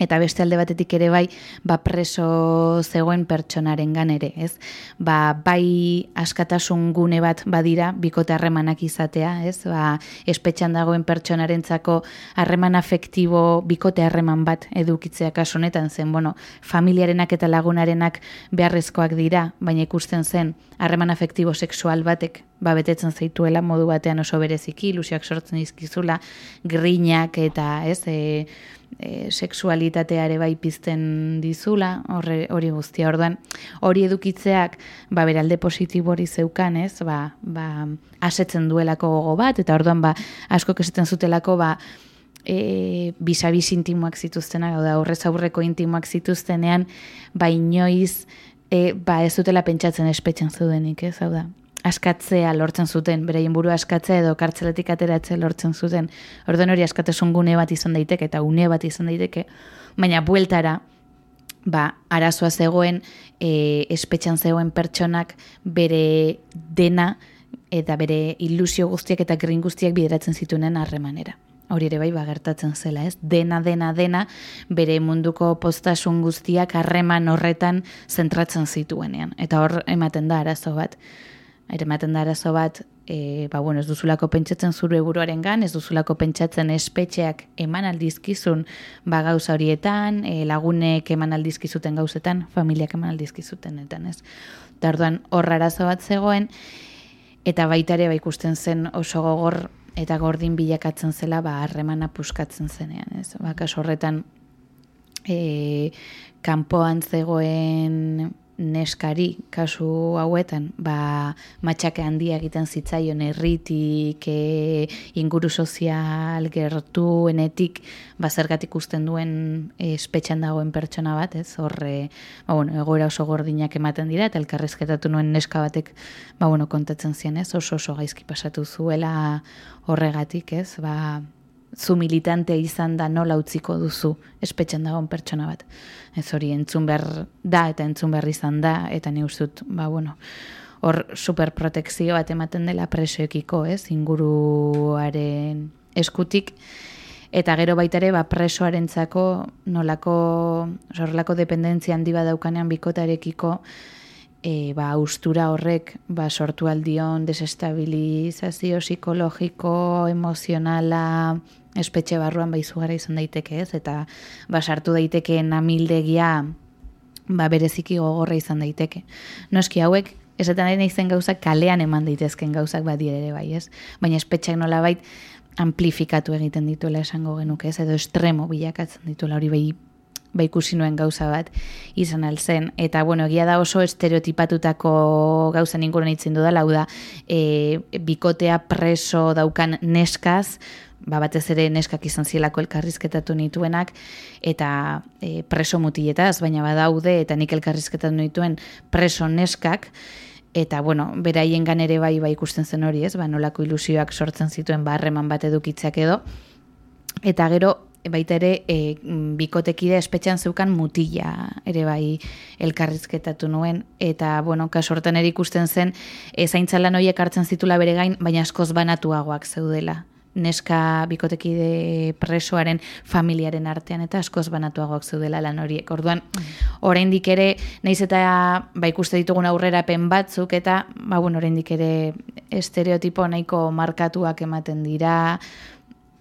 eta beste alde batetik ere bai ba preso zegoen pertsonarengan ere, ez? Ba, bai askatasun gune bat badira bikote harremanak izatea, ez? Ba, espetxan dagoen pertsonarentzako harreman afektibo bikote harreman bat edukitzea kasu honetan zen, bueno, familiarenak eta lagunarenak beharrezkoak dira, baina ikusten zen harreman afektibo sexual batek ba, betetzen zaituela modu batean oso bereziki, ilusioak sortzen dizkizula, grinak eta, ez, e, e, sexualitatea ere bai pizten dizula, horre, hori guztia. Orduan, hori edukitzeak, ba, beralde positibo hori zeukan, ez, ba, ba, asetzen duelako gogo bat, eta orduan, ba, asko esaten zutelako, ba, e, bisabiz intimoak zituztenak, da, horrez aurreko intimoak zituztenean, ba, inoiz, e, ba, ez dutela pentsatzen espetxen zudenik, ez, hau da, askatzea lortzen zuten, beraien burua askatzea edo kartzeletik ateratzea lortzen zuten. Orduan hori askatasun gune bat izan daiteke eta une bat izan daiteke, baina bueltara, ba, arazoa zegoen, e, espetxan zegoen pertsonak bere dena eta bere ilusio guztiak eta grin guztiak bideratzen zituenen harremanera. hori ere bai bagertatzen zela, ez? Dena, dena, dena, bere munduko postasun guztiak harreman horretan zentratzen zituenean. Eta hor ematen da arazo bat. Ere ematen da arazo bat, e, ba, bueno, ez duzulako pentsatzen zure buruaren gan, ez duzulako pentsatzen espetxeak eman aldizkizun ba, gauza horietan, e, lagunek eman aldizkizuten gauzetan, familiak eman aldizkizutenetan, ez? Eta orduan horra arazo bat zegoen, eta baita ere ba, ikusten zen oso gogor eta gordin bilakatzen zela ba harremana puskatzen zenean, ez? Ba, kaso horretan e, kanpoan zegoen neskari kasu hauetan, ba, matxake handia egiten zitzaion erritik, e, inguru sozial gertuenetik, ba, zergatik usten duen e, espetxan dagoen pertsona bat, ez, horre, ba, bueno, egoera oso gordinak ematen dira, eta elkarrezketatu nuen neska batek, ba, bueno, kontatzen zian, ez, oso oso gaizki pasatu zuela horregatik, ez, ba, zu militante izan da nola utziko duzu espetxan dagoen pertsona bat. Ez hori entzun behar da eta entzun behar izan da eta ni ustut, ba bueno, hor superprotekzio bat ematen dela presoekiko, ez, inguruaren eskutik eta gero baita ere ba presoarentzako nolako horrelako dependentzia handi badaukanean bikotarekiko e, ba, ustura horrek ba, sortu aldion desestabilizazio psikologiko, emozionala, espetxe barruan bai zugara izan daiteke ez, eta ba, sartu daiteke namildegia ba, bereziki gogorra izan daiteke. Noski hauek, esaten ari naizen gauzak kalean eman daitezken gauzak badire ere bai ez, baina espetxeak nola bait amplifikatu egiten dituela esango genuke ez, edo estremo bilakatzen dituela hori bai ba ikusi nuen gauza bat izan alzen. Eta, bueno, egia da oso estereotipatutako gauza ninguren itzen du da, lau da, e, bikotea preso daukan neskaz, ba, batez ere neskak izan zielako elkarrizketatu nituenak, eta e, preso mutietaz, baina badaude, eta nik elkarrizketatu nituen preso neskak, eta bueno, beraien gan ere bai bai ikusten zen hori, ez? Ba, nolako ilusioak sortzen zituen barreman bat edukitzak edo. Eta gero baita ere e, bikotekide espetxan zeukan mutila ere bai elkarrizketatu nuen eta bueno, kaso hortan ere ikusten zen e, zaintzalan horiek hartzen zitula bere gain, baina askoz banatuagoak zeudela neska bikotekide presoaren familiaren artean eta askoz banatuagoak zeudela lan horiek. Orduan, oraindik ere, naiz eta ba, ikuste ditugun aurrerapen batzuk eta ba, bueno, oraindik ere estereotipo nahiko markatuak ematen dira,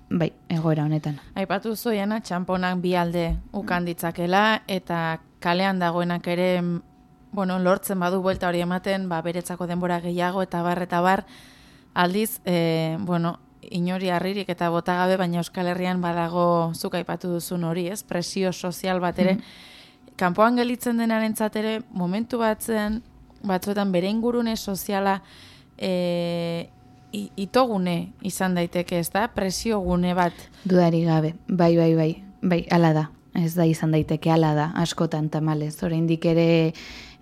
bai, egoera honetan. Aipatu zoiena, txamponak bi alde ukan ditzakela, eta kalean dagoenak ere, bueno, lortzen badu buelta hori ematen, ba, beretzako denbora gehiago, eta bar, eta bar, aldiz, e, bueno, inori harririk eta botagabe, baina Euskal Herrian badago zuk aipatu duzun hori, ez? Presio sozial bat ere, kanpoan gelitzen denaren ere, momentu batzen, batzuetan bere ingurune soziala e, itogune izan daiteke, ez da? Presio gune bat. Dudari gabe, bai, bai, bai, bai, ala da. Ez da izan daiteke ala da, askotan tamalez. Oraindik ere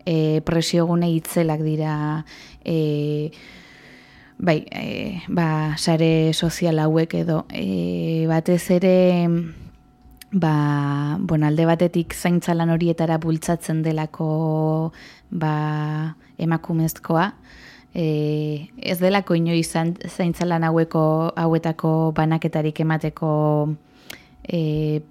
e, presiogune itzelak dira e, bai, e, ba, sare sozial hauek edo e, batez ere ba, bueno, alde batetik zaintzalan horietara bultzatzen delako ba, emakumezkoa, e, ez delako inoiz zan- zaintzalan haueko hauetako banaketarik emateko e,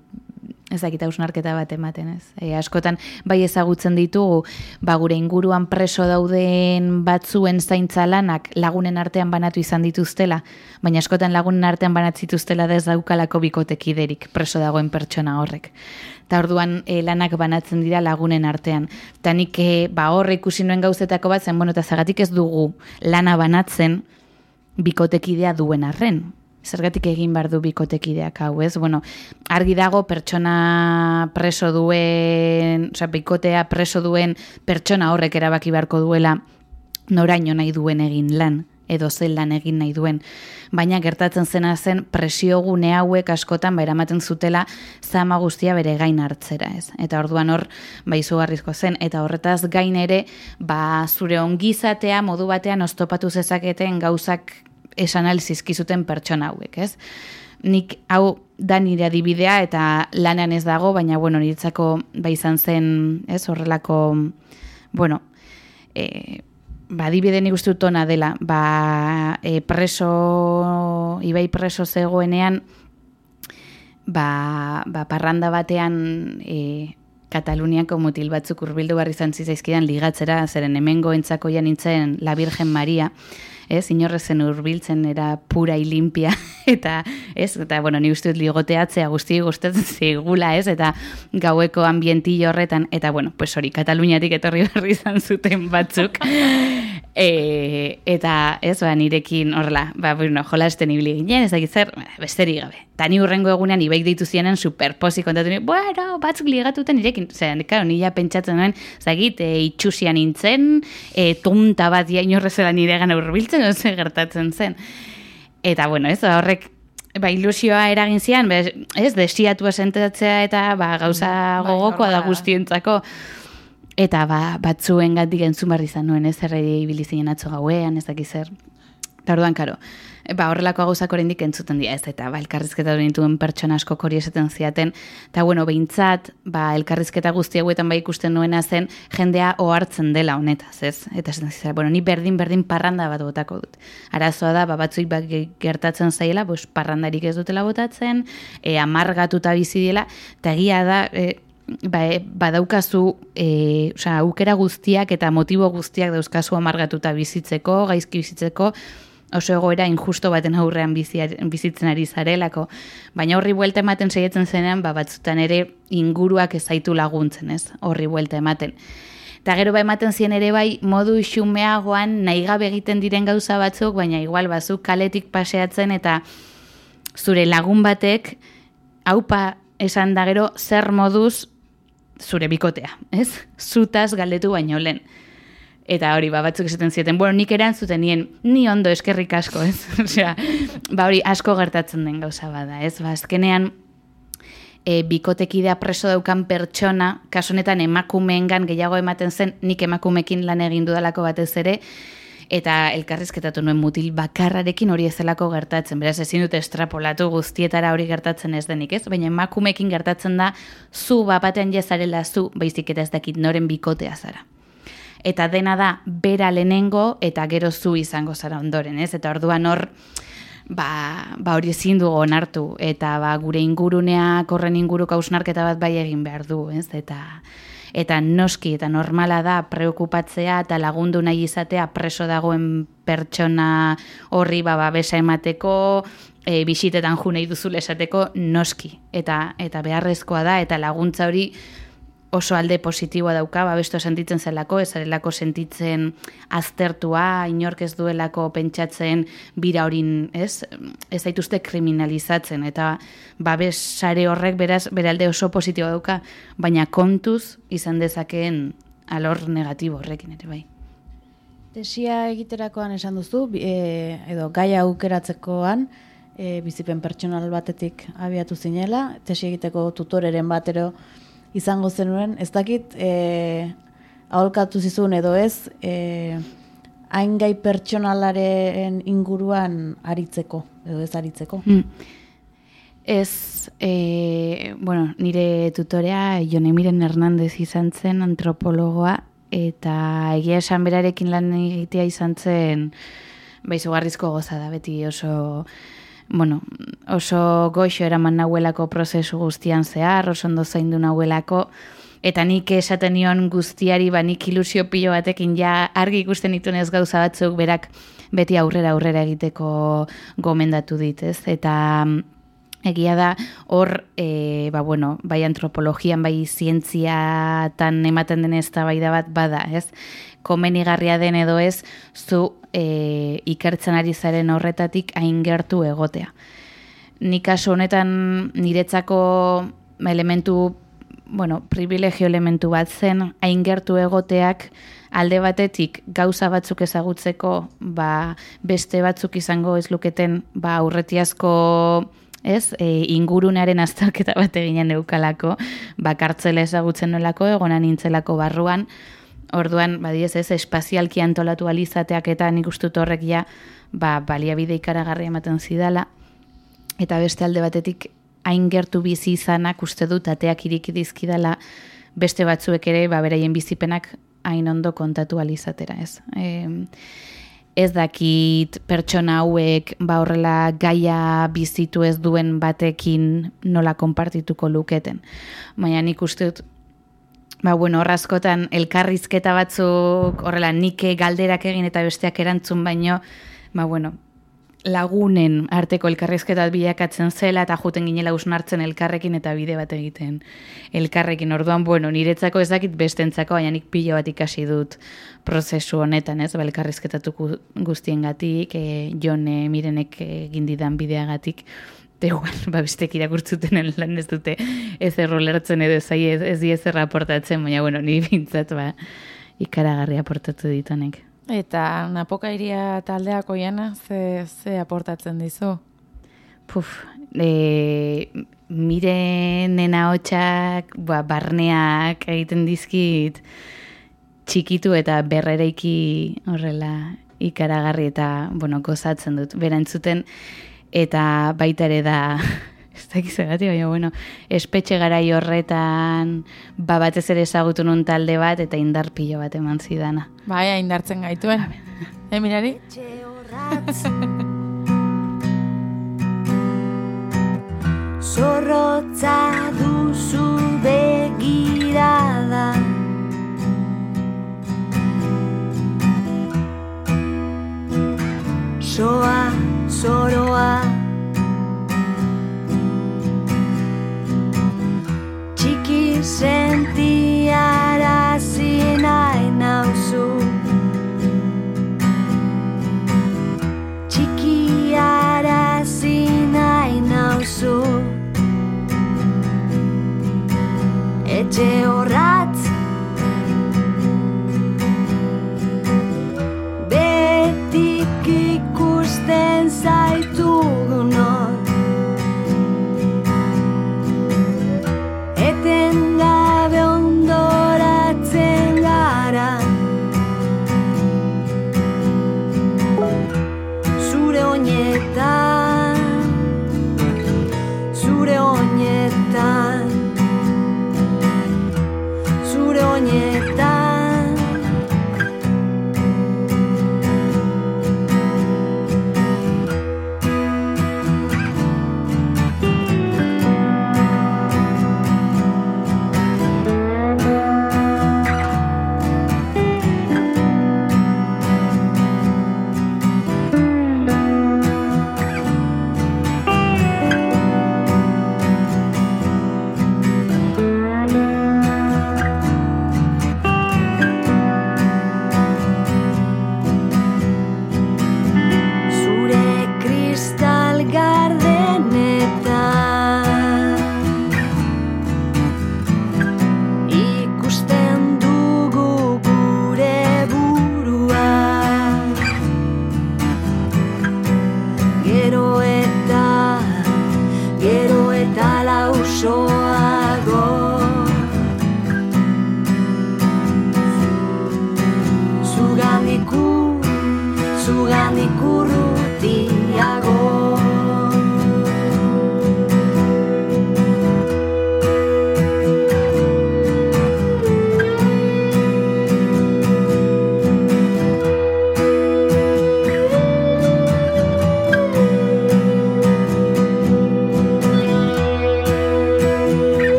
ez dakit hausnarketa bat ematen, ez? E, askotan bai ezagutzen ditugu, ba gure inguruan preso dauden batzuen zaintza lanak lagunen artean banatu izan dituztela, baina askotan lagunen artean banatzituztela da ez daukalako bikotekiderik preso dagoen pertsona horrek. Eta orduan e, lanak banatzen dira lagunen artean. Eta nik e, ba horre ikusi nuen gauzetako bat zen, bueno, eta zagatik ez dugu lana banatzen bikotekidea duen arren zergatik egin behar du bikotekideak hau, ez? Bueno, argi dago pertsona preso duen, osea, bikotea preso duen pertsona horrek erabaki beharko duela noraino nahi duen egin lan edo zen lan egin nahi duen. Baina gertatzen zena zen presio gune hauek askotan ba eramaten zutela zama guztia bere gain hartzera, ez? Eta orduan hor ba izugarrizko zen eta horretaz gain ere ba zure ongizatea modu batean oztopatu zezaketen gauzak esan zizkizuten pertsona hauek, ez? Nik hau da nire adibidea eta lanean ez dago, baina bueno, niretzako ba izan zen, ez, horrelako bueno, e, ba, adibide nik uste dut dela, ba, e, preso, ibai preso zegoenean, ba, ba parranda batean e, Kataluniako mutil batzuk urbildu barri izan zizaizkidan ligatzera, zeren hemengo entzakoia nintzen La Virgen Maria, ez, inorrezen urbiltzen era pura y limpia, eta, ez, eta, bueno, ni uste dut ligoteatzea guzti gustatzen zigula, ez, eta gaueko ambientillo horretan, eta, bueno, pues hori, Kataluniatik etorri berri izan zuten batzuk, e, eta, ez, ba, nirekin, horrela, ba, bueno, jolasten ibili ginen, ez dakit zer, besterik gabe. Ta ni urrengo egunean ibaik deitu zienen superposi kontatu ni, bueno, batzuk ligatuten nirekin, zeran, claro, ni ja pentsatzen nuen, zagit, e, itxusian nintzen, e, tonta bat ja inorrezela nire gana urbiltzen, oze gertatzen zen. Eta, bueno, ez, horrek, ba, ilusioa eragin zian, be, ez, desiatua sentatzea eta, ba, gauza Bai, gogokoa da guztientzako. Eta, ba, batzuen gatik entzun barri izan nuen, ez, erredi ibili zinen atzo gauean, ez dakiz zer. Eta karo, ba, horrelako gauzak oraindik entzuten dira, ez, eta ba, elkarrizketa nituen pertsona asko hori esaten ziaten, eta bueno, behintzat, ba, elkarrizketa guzti hauetan bai ikusten nuena zen, jendea ohartzen dela honetaz, ez? Eta esaten zizera, bueno, ni berdin berdin parranda bat botako dut. Arazoa da, ba, batzuik ba, ge- gertatzen zaiela, bos, parrandarik ez dutela botatzen, e, amargatuta bizi dela, eta egia da, e, ba, e, badaukazu e, osea, aukera guztiak eta motibo guztiak dauzkazu amargatuta bizitzeko, gaizki bizitzeko, oso egoera injusto baten aurrean bizi- bizitzen ari zarelako. Baina horri buelta ematen saiatzen zenean, ba, batzutan ere inguruak ez zaitu laguntzen, ez? Horri buelta ematen. Eta gero ba ematen zien ere bai modu xumeagoan nahi gabe egiten diren gauza batzuk, baina igual bazuk kaletik paseatzen eta zure lagun batek haupa esan da gero zer moduz zure bikotea, ez? Zutaz galdetu baino lehen. Eta hori, ba, batzuk esaten zieten, bueno, nik erantzuten nien, ni ondo eskerrik asko, ez? Osea, ba, hori, asko gertatzen den gauza bada, ez? Ba, azkenean, e, bikotekidea preso daukan pertsona, kasu honetan emakumeengan gehiago ematen zen, nik emakumekin lan egin dudalako batez ere, eta elkarrizketatu nuen mutil bakarrarekin hori ez zelako gertatzen. Beraz, ezin dute estrapolatu guztietara hori gertatzen ez denik, ez? Baina emakumeekin gertatzen da, zu bapatean jezarela zu, baizik eta ez dakit noren bikotea zara. Eta dena da, bera lehenengo eta gero zu izango zara ondoren, ez? Eta orduan hor, ba, ba hori ezin dugu onartu eta ba, gure inguruneak horren inguruko hausnarketa bat bai egin behar du, ez? Eta eta noski eta normala da preokupatzea eta lagundu nahi izatea preso dagoen pertsona horri ba babesa emateko, e, bisitetan ju nahi duzule esateko noski eta eta beharrezkoa da eta laguntza hori oso alde positiboa dauka, ba, besto sentitzen zelako, ez zarelako sentitzen aztertua, inork ez duelako pentsatzen bira horin, ez? Ez zaituzte kriminalizatzen, eta babes sare horrek beraz, beralde oso positiboa dauka, baina kontuz izan dezakeen alor negatibo horrekin ere bai. Tesia egiterakoan esan duzu, e, edo gaia aukeratzekoan, e, bizipen pertsonal batetik abiatu zinela, tesi egiteko tutoreren batero izango zenuen, ez dakit e, aholkatu zizun edo ez, e, hain gai pertsonalaren inguruan aritzeko, edo ez aritzeko. Mm. Ez, e, bueno, nire tutorea Jonemiren Hernandez izan zen antropologoa eta egia esan berarekin lan egitea izan zen ba, izugarrizko goza da beti oso bueno, oso goxo eraman nahuelako prozesu guztian zehar, oso ondo zaindu nahuelako, eta nik esaten nion guztiari, ba, nik ilusio pilo batekin ja argi ikusten dituen ez gauza batzuk berak beti aurrera aurrera egiteko gomendatu dit, ez? Eta egia da hor e, ba, bueno, bai antropologian bai zientziatan ematen den eztabaida bat bada, ez? Komenigarria den edo ez zu e, ikertzen ari zaren horretatik hain gertu egotea. Nik kasu honetan niretzako elementu bueno, privilegio elementu bat zen, hain gertu egoteak alde batetik gauza batzuk ezagutzeko, ba, beste batzuk izango ez luketen ba, aurretiazko ez, e, ingurunearen azterketa bat eginen eukalako, ba, kartzela ezagutzen nolako, egonan nintzelako barruan, orduan, badiez ez, espazialki antolatu alizateak eta nik ustut horrek ja, ba, baliabide ikaragarri ematen zidala, eta beste alde batetik hain gertu bizi izanak uste dut ateak iriki dizkidala beste batzuek ere ba beraien bizipenak hain ondo kontatu alizatera, ez? E, ez dakit pertsona hauek ba horrela gaia bizitu ez duen batekin nola konpartituko luketen. Baina nik uste dut Ba, bueno, horrazkotan elkarrizketa batzuk horrela nike galderak egin eta besteak erantzun baino, ba, bueno, lagunen arteko elkarrizketa bilakatzen zela eta juten ginela usnartzen elkarrekin eta bide bat egiten elkarrekin. Orduan, bueno, niretzako ez dakit bestentzako, baina nik pilo bat ikasi dut prozesu honetan, ez, ba, elkarrizketatuko guztiengatik, e, jone mirenek egin didan bideagatik, Eta igual, ba, bestek irakurtzuten lan ez dute ez errolertzen edo zai ez, ez diez aportatzen, baina, bueno, ni bintzat, ba, ikaragarri aportatu ditanek. Eta napoka iria taldeako jana, ze, ze aportatzen dizu? Puf, e, mire nena hotxak, ba, barneak egiten dizkit txikitu eta berrereiki horrela ikaragarri eta, bueno, gozatzen dut. Berantzuten, eta baita ere da ez da gizagati, baina bueno, espetxe gara horretan ba batez ere ezagutu nun talde bat eta indar pilo bat eman zidana. Baina indartzen gaituen. Eh, mirari? Zorrotza duzu begirada Soa, zoroa say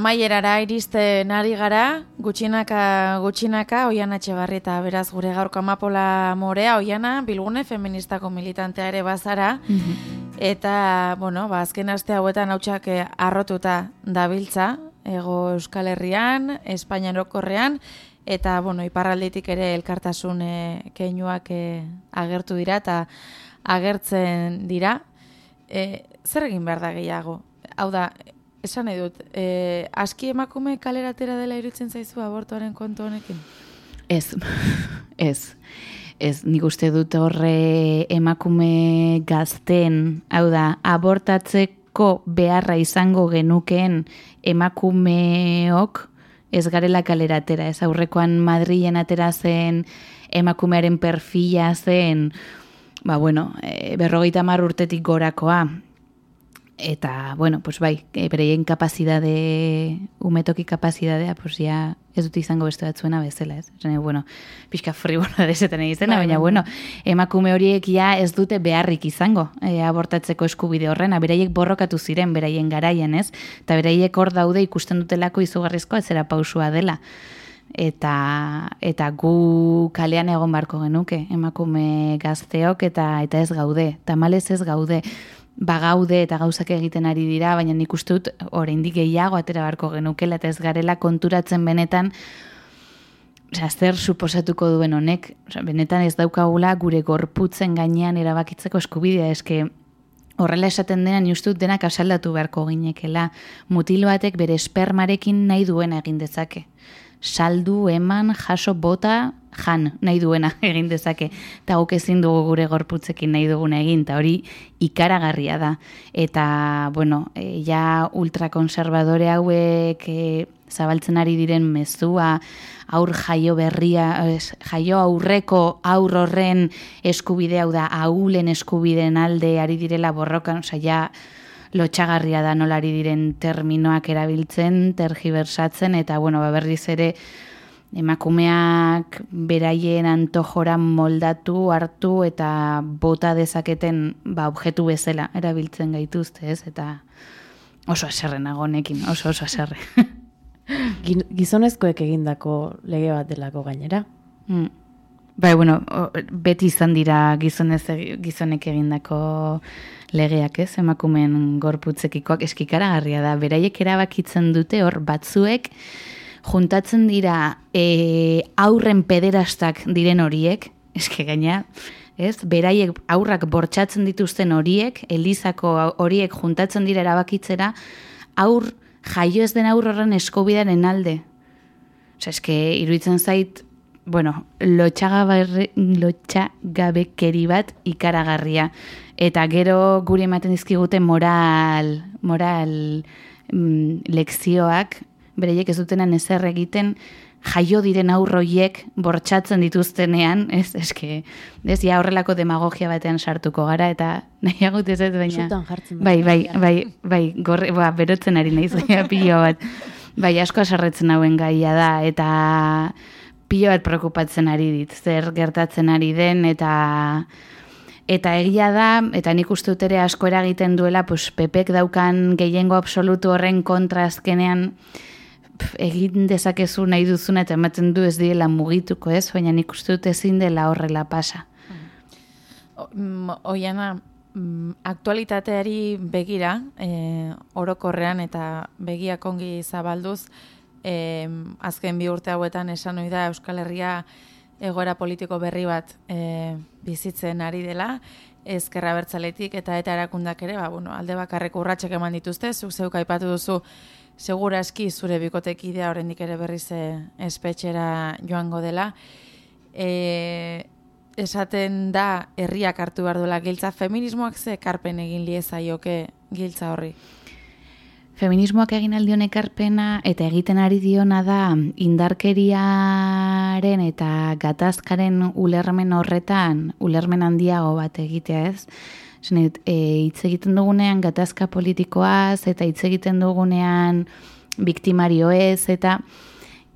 amaierara iristen ari gara, gutxinaka gutxinaka, oian etxebarri eta beraz gure gaurko amapola morea, oiana, bilgune feministako militantea ere bazara, eta, bueno, ba, azken aste hauetan hautsak eh, arrotuta dabiltza, ego Euskal Herrian, Espainian okorrean, eta, bueno, iparralditik ere elkartasun eh, keinuak eh, agertu dira, eta agertzen dira. E, zer egin behar da gehiago? Hau da, esan nahi dut, e, aski emakume kaleratera dela irutzen zaizu abortuaren kontu honekin? Ez, ez. Ez, nik uste dut horre emakume gazten, hau da, abortatzeko beharra izango genukeen emakumeok ez garela kaleratera, ez aurrekoan Madrilen atera zen emakumearen perfila zen, ba bueno, e, berrogeita mar urtetik gorakoa, eta, bueno, pues bai, e, bereien kapazidade, umetoki kapazidadea, pues ja, ez dut izango beste batzuena bezala, ez? Zene, bueno, pixka fribola desetan egizena, Bai, baina, bai. bueno, emakume horiek ja ez dute beharrik izango e, abortatzeko eskubide horrena, beraiek borrokatu ziren, beraien garaian, ez? Eta beraiek hor daude ikusten dutelako izugarrizko atzera pausua dela. Eta, eta gu kalean egon barko genuke, emakume gazteok eta eta ez gaude, tamalez ez gaude bagaude eta gauzak egiten ari dira, baina nik uste dut oraindik gehiago atera barko genukela eta ez garela konturatzen benetan Osea, zer suposatuko duen honek, Osea, benetan ez daukagula gure gorputzen gainean erabakitzeko eskubidea, eske horrela esaten dena ni uste dut denak asaldatu beharko ginekela. Mutil batek bere espermarekin nahi duena egin dezake. Saldu, eman, jaso, bota, jan, nahi duena egin dezake. Eta guk ezin dugu gure gorputzekin nahi duguna egin, eta hori ikaragarria da. Eta, bueno, e, ja ultrakonservadore hauek e, zabaltzen ari diren mezua, aur jaio berria, ez, jaio aurreko aur horren eskubide hau da, ahulen eskubideen alde ari direla borrokan, osea, ja, lotxagarria da nolari diren terminoak erabiltzen, tergibersatzen, eta, bueno, ba, berriz ere, emakumeak beraien antojora moldatu, hartu eta bota dezaketen ba, objektu bezala erabiltzen gaituzte, ez? Eta oso aserre nagonekin, oso oso aserre. Gi- Gizonezkoek egindako lege bat delako gainera. Mm. Bai, bueno, beti izan dira gizonez, gizonek egindako legeak, ez? Emakumeen gorputzekikoak eskikaragarria da. Beraiek erabakitzen dute hor batzuek juntatzen dira e, aurren pederastak diren horiek, eske gaina, ez? Beraiek aurrak bortxatzen dituzten horiek, elizako horiek juntatzen dira erabakitzera, aur jaio ez den aur eskobidaren alde. Osea, eske iruditzen zait, bueno, lotxagabekeri bat ikaragarria. Eta gero guri ematen dizkigute moral, moral mm, lekzioak, bereiek ez dutenan ezer egiten, jaio diren aurroiek bortxatzen dituztenean, ez, eske, ez, ja horrelako demagogia batean sartuko gara, eta nahiagut ez ez, baina... Jartzen da. Bai, bai, bai, bai, gorre, ba, berotzen ari naiz, baina pilo bat. Bai, asko asarretzen hauen gaia da, eta pilo bat preokupatzen ari dit, zer gertatzen ari den, eta eta egia da, eta nik uste dut ere asko eragiten duela, pues, pepek daukan gehiengo absolutu horren kontra azkenean, egin dezakezu nahi duzuna eta ematen du ez direla mugituko ez, baina nik uste dut ezin dela horrela pasa. Mm, Oiana, mm, aktualitateari begira, e, orokorrean eta begiak ongi zabalduz, e, azken bi urte hauetan esan ohi da Euskal Herria egoera politiko berri bat e, bizitzen ari dela, ezkerra bertzaletik eta eta erakundak ere, ba, bueno, alde bakarreko urratsak eman dituzte, zuk zeuk aipatu duzu, segura eski zure bikotekidea oraindik ere berriz e, espetxera joango dela. E, esaten da herriak hartu behar duela giltza feminismoak ze ekarpen egin liezaioke giltza horri. Feminismoak egin aldion ekarpena eta egiten ari diona da indarkeriaren eta gatazkaren ulermen horretan, ulermen handiago bat egitea ez. Dut, e, hitz egiten dugunean gatazka politikoaz eta hitz egiten dugunean biktimarioez eta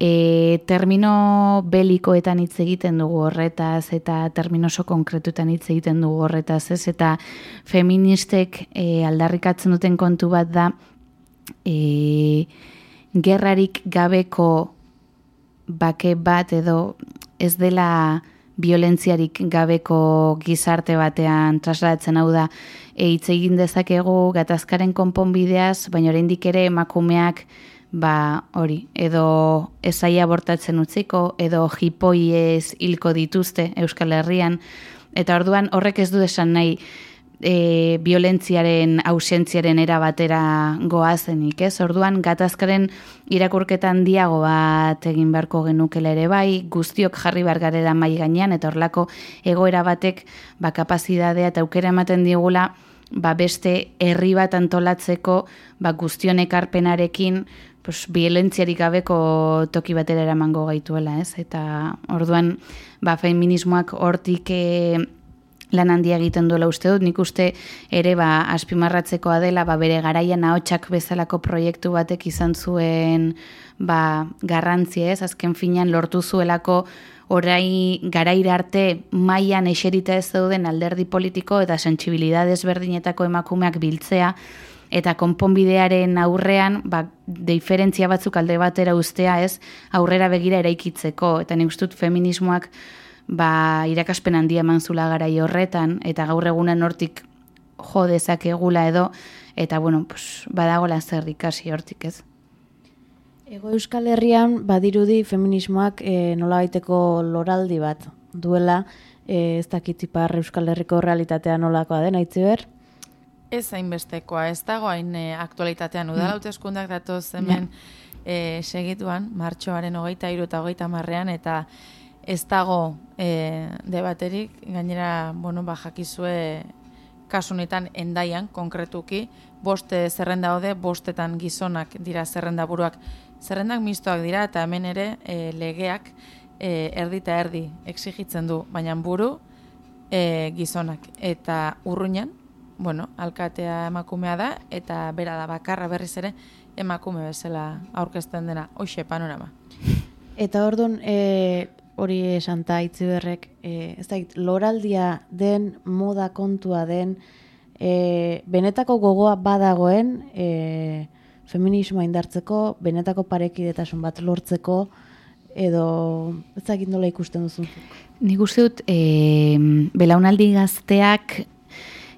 e, termino belikoetan hitz egiten dugu horretaz eta termino oso konkretutan hitz egiten dugu horretaz ez eta feministek e, aldarrikatzen duten kontu bat da e, gerrarik gabeko bake bat edo ez dela violentziarik gabeko gizarte batean trasladatzen hau da e, hitz egin dezakegu gatazkaren konponbideaz, baina oraindik ere emakumeak ba hori, edo esaia abortatzen utziko, edo jipoiez hilko dituzte Euskal Herrian, eta orduan horrek ez du esan nahi e, violentziaren ausentziaren era goazenik, ez? Orduan gatazkaren irakurketan diago bat egin beharko genukela ere bai, guztiok jarri bargarera mai gainean eta horlako egoera batek ba kapazitatea eta aukera ematen digula ba beste herri bat antolatzeko ba guztion ekarpenarekin pues, violentziarik gabeko toki batera eramango gaituela, ez? Eta orduan, ba, feminismoak hortik e, lan handia egiten duela uste dut, nik uste ere ba, azpimarratzekoa dela, ba, bere garaian ahotsak bezalako proiektu batek izan zuen ba, garrantzia ez, azken finean lortu zuelako orai garaira arte mailan eserita ez dauden alderdi politiko eta sentsibilidades berdinetako emakumeak biltzea, eta konponbidearen aurrean ba, diferentzia batzuk alde batera ustea ez? Aurrera begira eraikitzeko. Eta nik ustut feminismoak ba, irakaspen handia eman zula garai horretan eta gaur egunen hortik jo dezakegula edo eta bueno, pues, badagola zer ikasi hortik ez. Ego Euskal Herrian badirudi feminismoak e, nola baiteko loraldi bat duela, e, ez dakitipar Euskal Herriko realitatea nolakoa den, aitzi ber? Ez hainbestekoa, ez dago hain e, aktualitatean. Udala mm. hauteskundak datoz hemen e, segituan, martxoaren hogeita iru eta hogeita marrean, eta ez dago e, debaterik, gainera, bueno, ba, jakizue kasunetan endaian, konkretuki, boste zerrenda hode, bostetan gizonak dira zerrenda buruak. Zerrendak mistoak dira, eta hemen ere e, legeak e, erdi eta erdi exigitzen du, baina buru e, gizonak. Eta urruinan, bueno, alkatea emakumea da, eta bera da bakarra berriz ere emakume bezala aurkezten dena, hoxe panorama. Eta orduan, e, hori esanta itziberrek, e, ez da, loraldia den, moda kontua den, e, benetako gogoa badagoen, e, feminismoa indartzeko, benetako parekidetasun bat lortzeko, edo ez da nola ikusten duzu? Nik uste dut, e, belaunaldi gazteak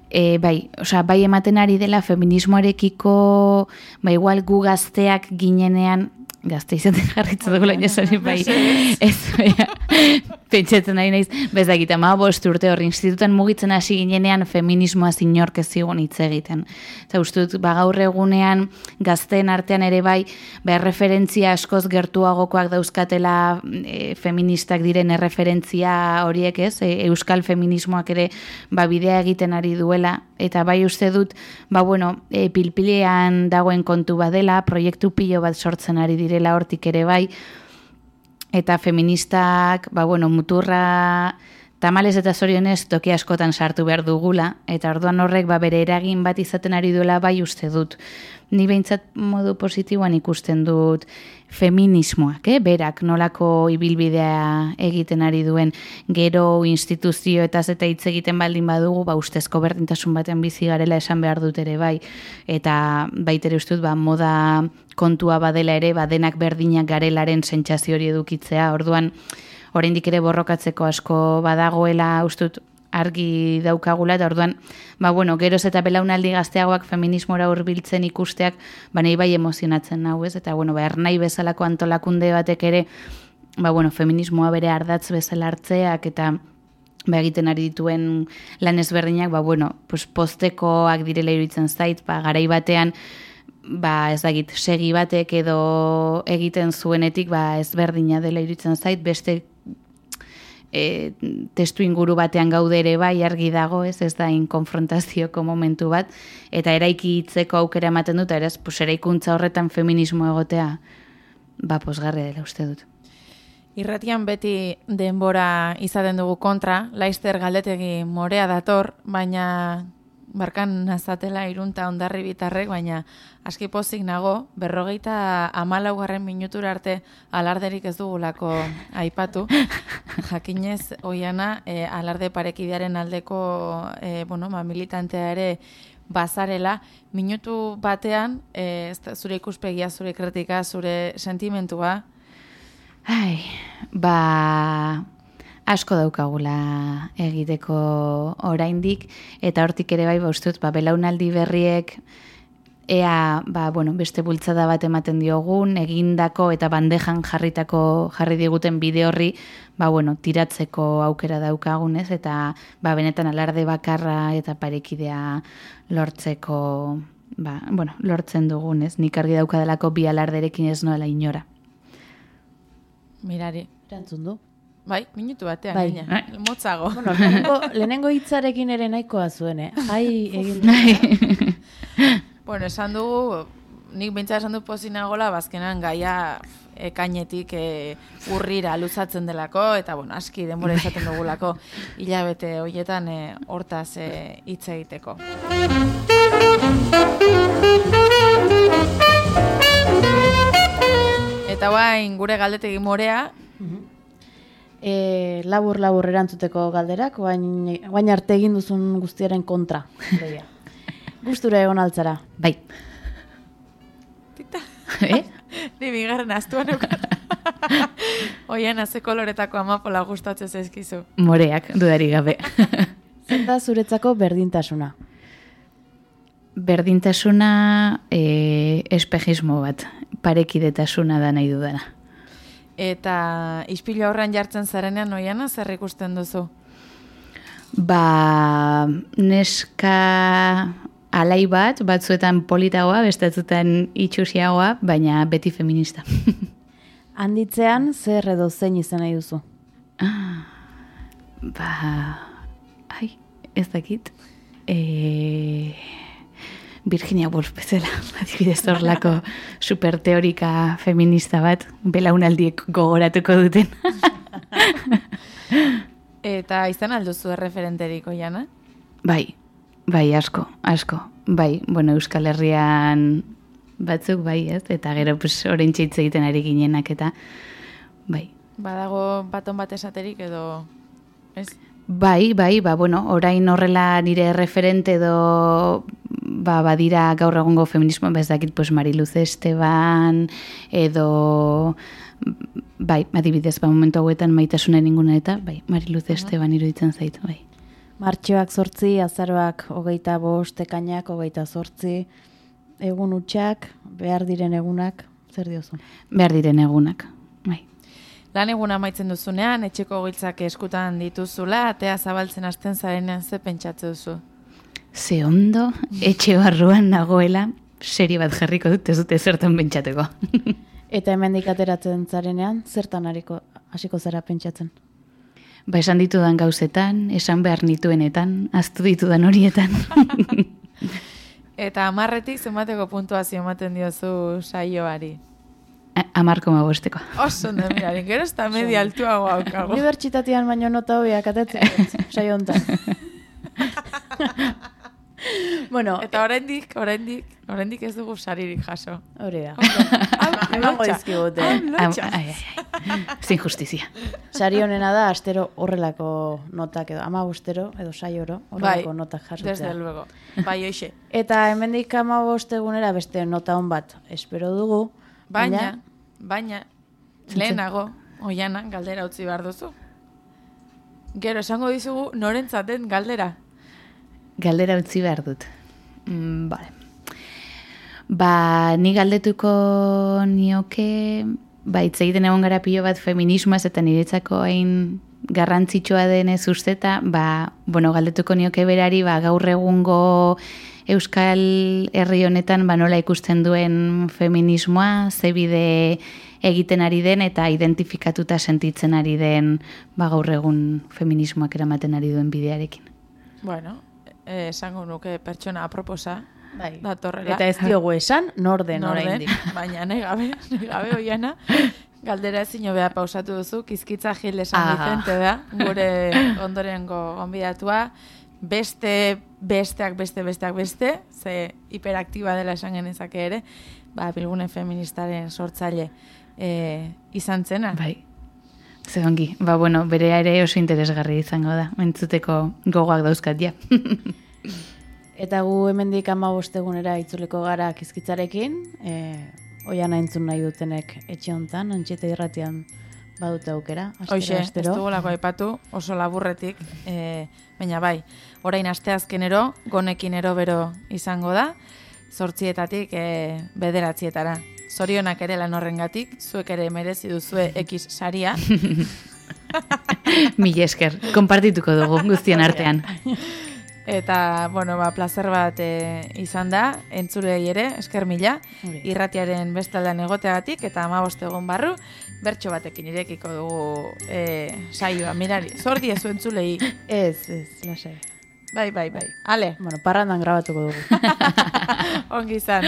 E, bai, osea, bai ematen ari dela feminismoarekiko, bai igual gu gazteak ginenean, gazte izaten jarritzen dugu lain bai, ez, pentsatzen nahi naiz, bezakita, ma bost urte hori institutan mugitzen hasi ginenean feminismoa zinork ez zigun hitz egiten. Eta uste dut, ba, gaur egunean gazteen artean ere bai, behar referentzia askoz gertuagokoak dauzkatela e, feministak diren erreferentzia horiek ez, e, euskal feminismoak ere ba, bidea egiten ari duela, eta bai uste dut, ba bueno, e, pilpilean dagoen kontu badela, proiektu pilo bat sortzen ari direla hortik ere bai, eta feministak, ba bueno, muturra tamales eta zorionez toki askotan sartu behar dugula, eta orduan horrek ba bere eragin bat izaten ari duela bai uste dut ni behintzat modu positiboan ikusten dut feminismoak, eh? berak nolako ibilbidea egiten ari duen gero instituzio eta zeta hitz egiten baldin badugu, ba ustezko berdintasun batean bizi garela esan behar dut ere bai, eta baitere ustut ba, moda kontua badela ere, ba, denak berdinak garelaren sentsazio hori edukitzea, orduan, oraindik ere borrokatzeko asko badagoela ustut argi daukagula, eta orduan, ba, bueno, geroz eta belaunaldi gazteagoak feminismora hurbiltzen ikusteak, ba, nahi bai emozionatzen nahu, ez? Eta, bueno, ba, ernai bezalako antolakunde batek ere, ba, bueno, feminismoa bere ardatz bezala hartzeak, eta ba, egiten ari dituen lan ezberdinak, ba, bueno, pues, postekoak direla iruditzen zait, ba, garai batean, ba, ez dagit, segi batek edo egiten zuenetik, ba, ezberdina dela iruditzen zait, beste e, testu inguru batean gaude ere bai argi dago, ez ez da inkonfrontazioko momentu bat, eta eraiki hitzeko aukera ematen dut, eraz, pues, eraikuntza horretan feminismo egotea, ba, posgarri dela uste dut. Irratian beti denbora izaten dugu kontra, laizter galdetegi morea dator, baina barkan nazatela irunta ondarri bitarrek, baina aski pozik nago, berrogeita amalaugarren minutura arte alarderik ez dugulako aipatu. Jakinez, oiana, e, alarde parekidearen aldeko e, bueno, ma, militantea ere bazarela, minutu batean, e, zure ikuspegia, zure kritika, zure sentimentua? Ai, ba, asko daukagula egiteko oraindik eta hortik ere bai baustut ba belaunaldi berriek ea ba, bueno, beste bultzada bat ematen diogun, egindako eta bandejan jarritako jarri diguten bide horri, ba, bueno, tiratzeko aukera daukagunez, eta ba, benetan alarde bakarra eta parekidea lortzeko, ba, bueno, lortzen dugunez, nik argi daukadalako bi alarderekin ez noela inora. Mirari. Erantzun du. Bai, minutu batean, Bai. gina. Motzago. Bueno, lehenengo, lehenengo hitzarekin ere nahikoa zuen, eh? Ai, egin Bueno, esan dugu, nik bintza esan du pozinagola, bazkenan gaia ekainetik e, urrira luzatzen delako, eta bueno, aski denbora izaten dugulako hilabete horietan e, hortaz e, hitz egiteko. Eta bain gure galdetegi morea, e, labur labur erantzuteko galderak, bain arte egin duzun guztiaren kontra. Gustura egon altzara. Bai. tita, eh? ni bigarren astuan. Oian, ze koloretako amapola gustatzen zaizkizu. Moreak, dudari gabe. Zer da zuretzako berdintasuna? Berdintasuna e, espejismo bat, parekidetasuna da nahi dudana. Eta ispilu aurran jartzen zarenean oiana zer ikusten duzu? Ba, neska alai bat, batzuetan politagoa, bestatzutan itxusiagoa, baina beti feminista. Handitzean zer edo zein izan nahi duzu? ba, ai, ez dakit. E, Virginia Woolf bezala, adibidez horlako superteorika feminista bat, belaunaldiek gogoratuko duten. Eta izan alduzu erreferenterik oiana? Bai, bai, asko, asko. Bai, bueno, Euskal Herrian batzuk bai, ez? Eta gero, pues, orentxe hitz egiten ari ginenak eta, bai. Badago baton bat esaterik edo... Ez? Bai, bai, ba, bueno, orain horrela nire referente edo ba, badira gaur egungo feminismo, ba, ez dakit, pues, Mariluz Esteban, edo, bai, adibidez, ba, momentu hauetan maitasuna ninguna eta, bai, Mariluz Esteban iruditzen zait, bai. Martxoak zortzi, azaroak hogeita bost, ekainak hogeita zortzi, egun utxak, behar diren egunak, zer diozu? Behar diren egunak, bai. Lan egun amaitzen duzunean, etxeko giltzak eskutan dituzula, atea zabaltzen hasten zarenean ze pentsatze duzu. Ze ondo, etxe barruan nagoela, serie bat jarriko dut, ez dute zertan pentsateko. Eta hemendik ateratzen zarenean, zertan hariko, hasiko zara pentsatzen? ba, esan ditudan gauzetan, esan behar nituenetan, aztu ditudan horietan. Eta amarretik zenbateko puntuazio ematen diozu saioari. A- Amar koma bosteko. Oso ondo, mirari, gero ez da media altuago haukago. Unibertsitatean baino nota hobiak atetzen, saio honetan. bueno, Eta oraindik, oraindik, oraindik ez dugu saririk jaso. hori da. Emango dizkigute. Zin justizia. Sari honena da, astero horrelako notak edo, ama bostero edo saioro, horrelako notak jasotzea. Desde luego. Bai, hoxe. Eta hemendik ama egunera beste nota hon bat espero dugu. Baina, baina, lehenago, oiana, galdera utzi behar duzu. Gero, esango dizugu, norentzaten galdera. Galdera utzi behar dut. Mm, vale. Ba, ni galdetuko nioke, ba, hitz egiten egon gara pilo bat feminismoaz eta niretzako hain garrantzitsua denez usteta, ba, bueno, galdetuko nioke berari, ba, gaur egungo Euskal Herri honetan ba, nola ikusten duen feminismoa, ze bide egiten ari den eta identifikatuta sentitzen ari den ba, gaur egun feminismoak eramaten ari duen bidearekin. Bueno, esango nuke pertsona aproposa, Bai. datorrela. Eta ez diogu esan, norden Norden, oraindik. baina negabe, negabe oiana, galdera ezin hobea pausatu duzu, kizkitza Gil esan. Vicente da, gure ondorengo gonbidatua, beste, besteak, beste, besteak, beste, ze hiperaktiba dela esan genezake ere, ba, bilgune feministaren sortzaile e, izan zena. Bai. Ze ongi. Ba, bueno, bere ere oso interesgarri izango da. Entzuteko gogoak dauzkat, ja. Eta gu hemendik ama egunera itzuliko gara kizkitzarekin, e, oian entzun nahi dutenek etxe hontan, antxeta irratian badute aukera, astero, Hoxe, ez astero. dugulako aipatu, oso laburretik, e, baina bai, orain asteazkenero, gonekin ero bero izango da, zortzietatik e, bederatzietara. Zorionak ere lan horrengatik, zuek ere merezi duzue X saria. Mil esker, konpartituko dugu guztien artean. Eta, bueno, ba, placer bat e, izan da, entzulei ere, esker mila, irratiaren bestaldean egoteagatik, eta amabost egun barru, bertso batekin irekiko dugu e, saioa, mirari, zordi ezu entzulei, Ez, ez, lasai. bai, bai, bai, ale, Bueno, parrandan grabatuko dugu. ongi izan.